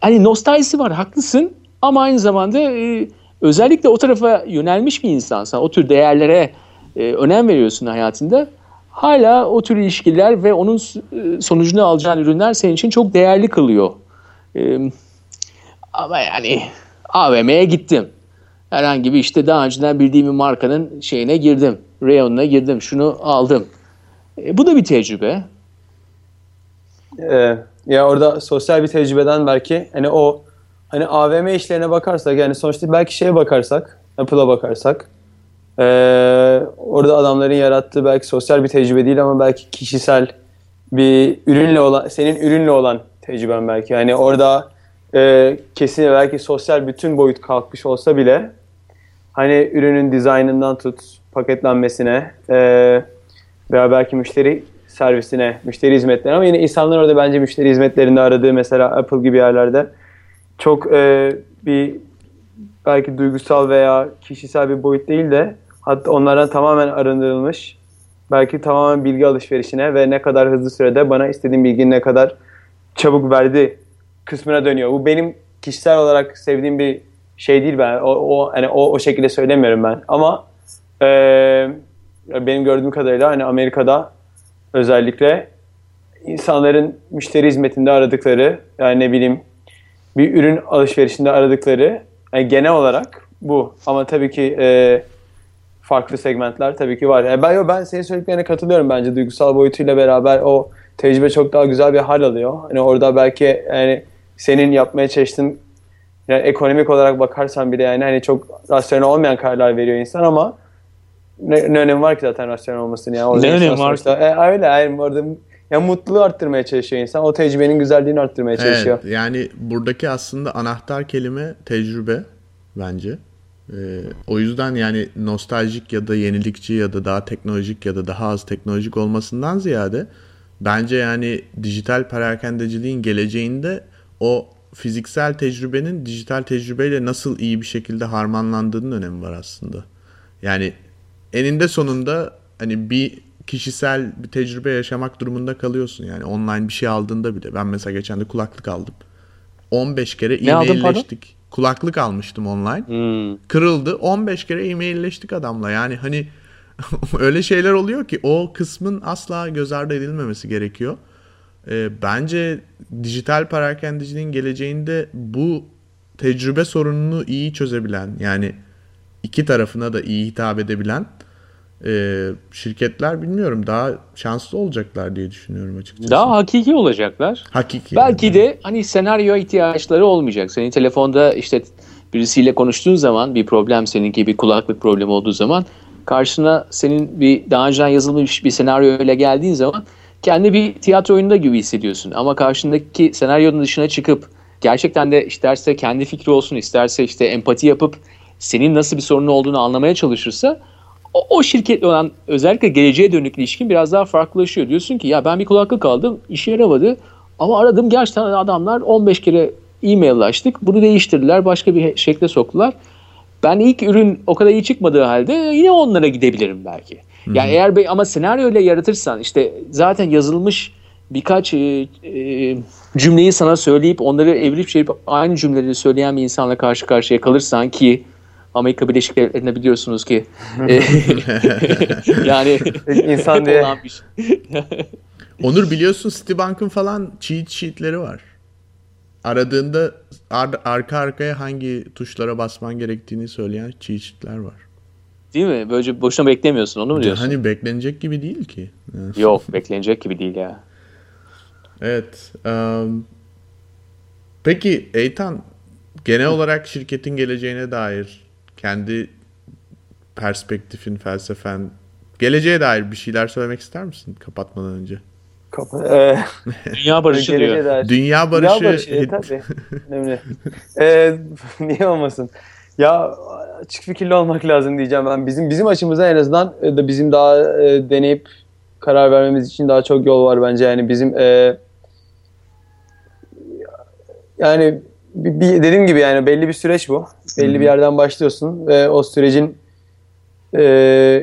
hani nostaljisi var haklısın ama aynı zamanda e, özellikle o tarafa yönelmiş bir insansan o tür değerlere e, önem veriyorsun hayatında hala o tür ilişkiler ve onun e, sonucunu alacağın ürünler senin için çok değerli kılıyor. Ama yani AVM'ye gittim. Herhangi bir işte daha önceden bildiğim bir markanın şeyine girdim. Reyonuna girdim. Şunu aldım. E, bu da bir tecrübe. Ee, ya orada sosyal bir tecrübeden belki hani o hani AVM işlerine bakarsak yani sonuçta belki şeye bakarsak Apple'a bakarsak ee, orada adamların yarattığı belki sosyal bir tecrübe değil ama belki kişisel bir ürünle olan senin ürünle olan tecrüben belki. Yani orada e, kesin belki sosyal bütün boyut kalkmış olsa bile hani ürünün dizaynından tut paketlenmesine e, veya belki müşteri servisine, müşteri hizmetlerine ama yine insanlar orada bence müşteri hizmetlerinde aradığı mesela Apple gibi yerlerde çok e, bir belki duygusal veya kişisel bir boyut değil de hatta onlardan tamamen arındırılmış belki tamamen bilgi alışverişine ve ne kadar hızlı sürede bana istediğim bilginin ne kadar çabuk verdi kısmına dönüyor. Bu benim kişisel olarak sevdiğim bir şey değil ben. O, o hani o, o şekilde söylemiyorum ben. Ama e, benim gördüğüm kadarıyla hani Amerika'da özellikle insanların müşteri hizmetinde aradıkları yani ne bileyim bir ürün alışverişinde aradıkları yani genel olarak bu. Ama tabii ki e, farklı segmentler tabii ki var. Yani ben ben senin söylediklerine katılıyorum bence duygusal boyutuyla beraber o tecrübe çok daha güzel bir hal alıyor. Hani orada belki yani senin yapmaya çalıştığın yani ekonomik olarak bakarsan bile yani hani çok rasyonel olmayan kararlar veriyor insan ama ne, ne önemi var ki zaten rasyonel olmasını yani. Orada ne önemi var ki? E, öyle yani orada ya mutluluğu arttırmaya çalışıyor insan. O tecrübenin güzelliğini arttırmaya çalışıyor. Evet, yani buradaki aslında anahtar kelime tecrübe bence. Ee, o yüzden yani nostaljik ya da yenilikçi ya da daha teknolojik ya da daha az teknolojik olmasından ziyade bence yani dijital perakendeciliğin geleceğinde o fiziksel tecrübenin dijital tecrübeyle nasıl iyi bir şekilde harmanlandığının önemi var aslında. Yani eninde sonunda hani bir kişisel bir tecrübe yaşamak durumunda kalıyorsun. Yani online bir şey aldığında bile. Ben mesela geçen de kulaklık aldım. 15 kere e-mailleştik. Kulaklık almıştım online. Hmm. Kırıldı. 15 kere e-mailleştik adamla. Yani hani öyle şeyler oluyor ki o kısmın asla göz ardı edilmemesi gerekiyor. Ee, bence dijital perakendeciliğin geleceğinde bu tecrübe sorununu iyi çözebilen yani iki tarafına da iyi hitap edebilen e, şirketler bilmiyorum daha şanslı olacaklar diye düşünüyorum açıkçası. Daha hakiki olacaklar. Hakiki. Belki yani. de hani senaryo ihtiyaçları olmayacak. Senin telefonda işte birisiyle konuştuğun zaman bir problem seninki bir kulaklık problemi olduğu zaman karşına senin bir daha önceden yazılmış bir senaryo ile geldiğin zaman kendi bir tiyatro oyununda gibi hissediyorsun. Ama karşındaki senaryonun dışına çıkıp gerçekten de isterse kendi fikri olsun isterse işte empati yapıp senin nasıl bir sorunun olduğunu anlamaya çalışırsa o, o şirketle olan özellikle geleceğe dönük ilişkin biraz daha farklılaşıyor. Diyorsun ki ya ben bir kulaklık aldım işe yaramadı ama aradım gerçekten adamlar 15 kere e-maillaştık bunu değiştirdiler başka bir şekle soktular. Ben ilk ürün o kadar iyi çıkmadığı halde yine onlara gidebilirim belki. Hı-hı. Yani eğer be, ama senaryo ile yaratırsan işte zaten yazılmış birkaç e, e, cümleyi sana söyleyip onları evirip çevirip aynı cümleleri söyleyen bir insanla karşı karşıya kalırsan ki Amerika Birleşik Devletleri'nde biliyorsunuz ki e, yani insan diye. Şey. Onur biliyorsun Citibank'ın falan cheat sheet'leri var. Aradığında ar- arka arkaya hangi tuşlara basman gerektiğini söyleyen cheat sheet'ler var. Değil mi? Böylece boşuna beklemiyorsun onu mu diyorsun? Hani beklenecek gibi değil ki. Yok beklenecek gibi değil ya. Evet. Um, peki Eytan genel olarak şirketin geleceğine dair kendi perspektifin, felsefen, geleceğe dair bir şeyler söylemek ister misin kapatmadan önce? Kapa e, Dünya barışı diyor. Dair. Dünya barışı. Dünya barışı e, tabii. Önemli. e, niye olmasın? Ya açık fikirli olmak lazım diyeceğim ben. Bizim bizim açımızda en azından e, da bizim daha e, deneyip karar vermemiz için daha çok yol var bence. Yani bizim e, yani bir, dediğim gibi yani belli bir süreç bu. Belli Hı-hı. bir yerden başlıyorsun ve o sürecin e,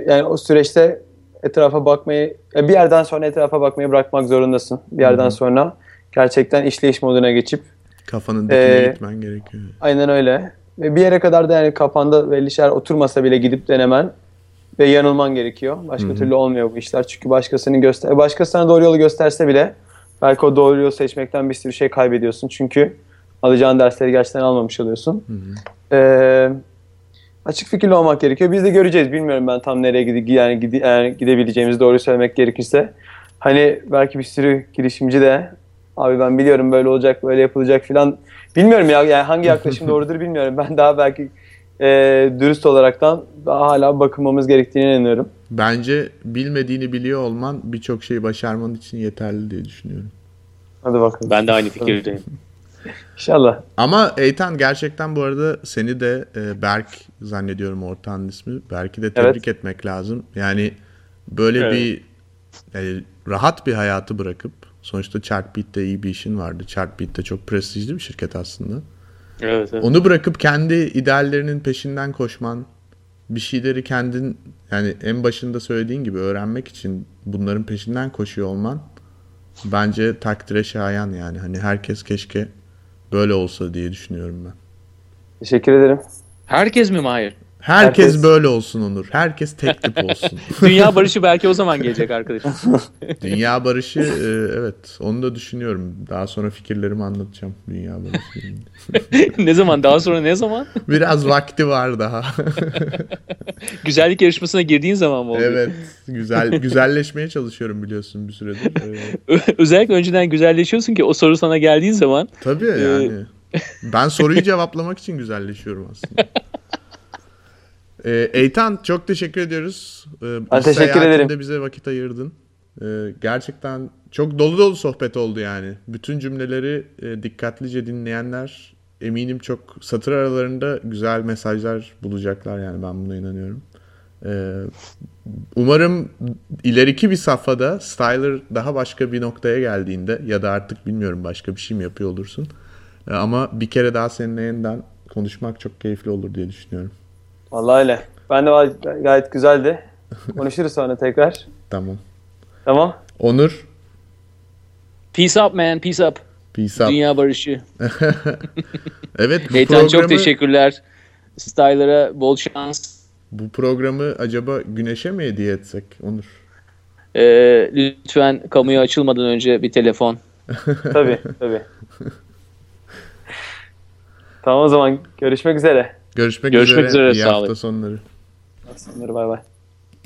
yani o süreçte etrafa bakmayı bir yerden sonra etrafa bakmayı bırakmak zorundasın. Bir yerden Hı-hı. sonra gerçekten işleyiş moduna geçip kafanın dikine e, gitmen gerekiyor. Aynen öyle. Ve bir yere kadar da yani kafanda belli şeyler oturmasa bile gidip denemen ve yanılman gerekiyor. Başka Hı-hı. türlü olmuyor bu işler. Çünkü başkasının göster başkasına doğru yolu gösterse bile belki o doğru yolu seçmekten bir sürü şey kaybediyorsun. Çünkü alacağın dersleri gerçekten almamış oluyorsun. Ee, açık fikirli olmak gerekiyor. Biz de göreceğiz. Bilmiyorum ben tam nereye gide yani, gide yani gidebileceğimizi doğru söylemek gerekirse. Hani belki bir sürü girişimci de abi ben biliyorum böyle olacak, böyle yapılacak filan. Bilmiyorum ya yani hangi yaklaşım doğrudur bilmiyorum. Ben daha belki e, dürüst olaraktan daha hala bakılmamız gerektiğine inanıyorum. Bence bilmediğini biliyor olman birçok şeyi başarman için yeterli diye düşünüyorum. Hadi bakalım. Ben de aynı fikirdeyim. İnşallah. Ama Eytan gerçekten bu arada seni de e, Berk zannediyorum ortağın ismi. Berk'i de tebrik evet. etmek lazım. Yani böyle evet. bir yani rahat bir hayatı bırakıp sonuçta Chartbeat'te iyi bir işin vardı. Chartbeat de çok prestijli bir şirket aslında. Evet, evet. Onu bırakıp kendi ideallerinin peşinden koşman, bir şeyleri kendin yani en başında söylediğin gibi öğrenmek için bunların peşinden koşuyor olman bence takdire şayan yani. Hani herkes keşke böyle olsa diye düşünüyorum ben. Teşekkür ederim. Herkes mi Mahir? Herkes, Herkes böyle olsun Onur. Herkes tek tip olsun. Dünya barışı belki o zaman gelecek arkadaşım. Dünya barışı e, evet onu da düşünüyorum. Daha sonra fikirlerimi anlatacağım Dünya barışı. ne zaman? Daha sonra ne zaman? Biraz vakti var daha. Güzellik yarışmasına girdiğin zaman mı oluyor? Evet. Güzel güzelleşmeye çalışıyorum biliyorsun bir süredir. Özellikle önceden güzelleşiyorsun ki o soru sana geldiği zaman. Tabii yani. Ben soruyu cevaplamak için güzelleşiyorum aslında. Ee, Eytan çok teşekkür ediyoruz. Ee, ben teşekkür ederim. bize vakit ayırdın. Ee, gerçekten çok dolu dolu sohbet oldu yani. Bütün cümleleri e, dikkatlice dinleyenler eminim çok satır aralarında güzel mesajlar bulacaklar yani ben buna inanıyorum. Ee, umarım ileriki bir safhada Styler daha başka bir noktaya geldiğinde ya da artık bilmiyorum başka bir şey mi yapıyor olursun. Ee, ama bir kere daha seninle yeniden konuşmak çok keyifli olur diye düşünüyorum. Vallahi öyle. Ben de gayet güzeldi. Konuşuruz sonra tekrar. tamam. Tamam. Onur. Peace up man, peace up. Peace up. Dünya barışı. evet bu Eytan programı... çok teşekkürler. Styler'a bol şans. Bu programı acaba Güneş'e mi hediye etsek Onur? Ee, lütfen kamuya açılmadan önce bir telefon. tabii tabii. tamam o zaman görüşmek üzere. Görüşmek, Görüşmek üzere. üzere. İyi hafta sonları. Hafta sonları bay bay.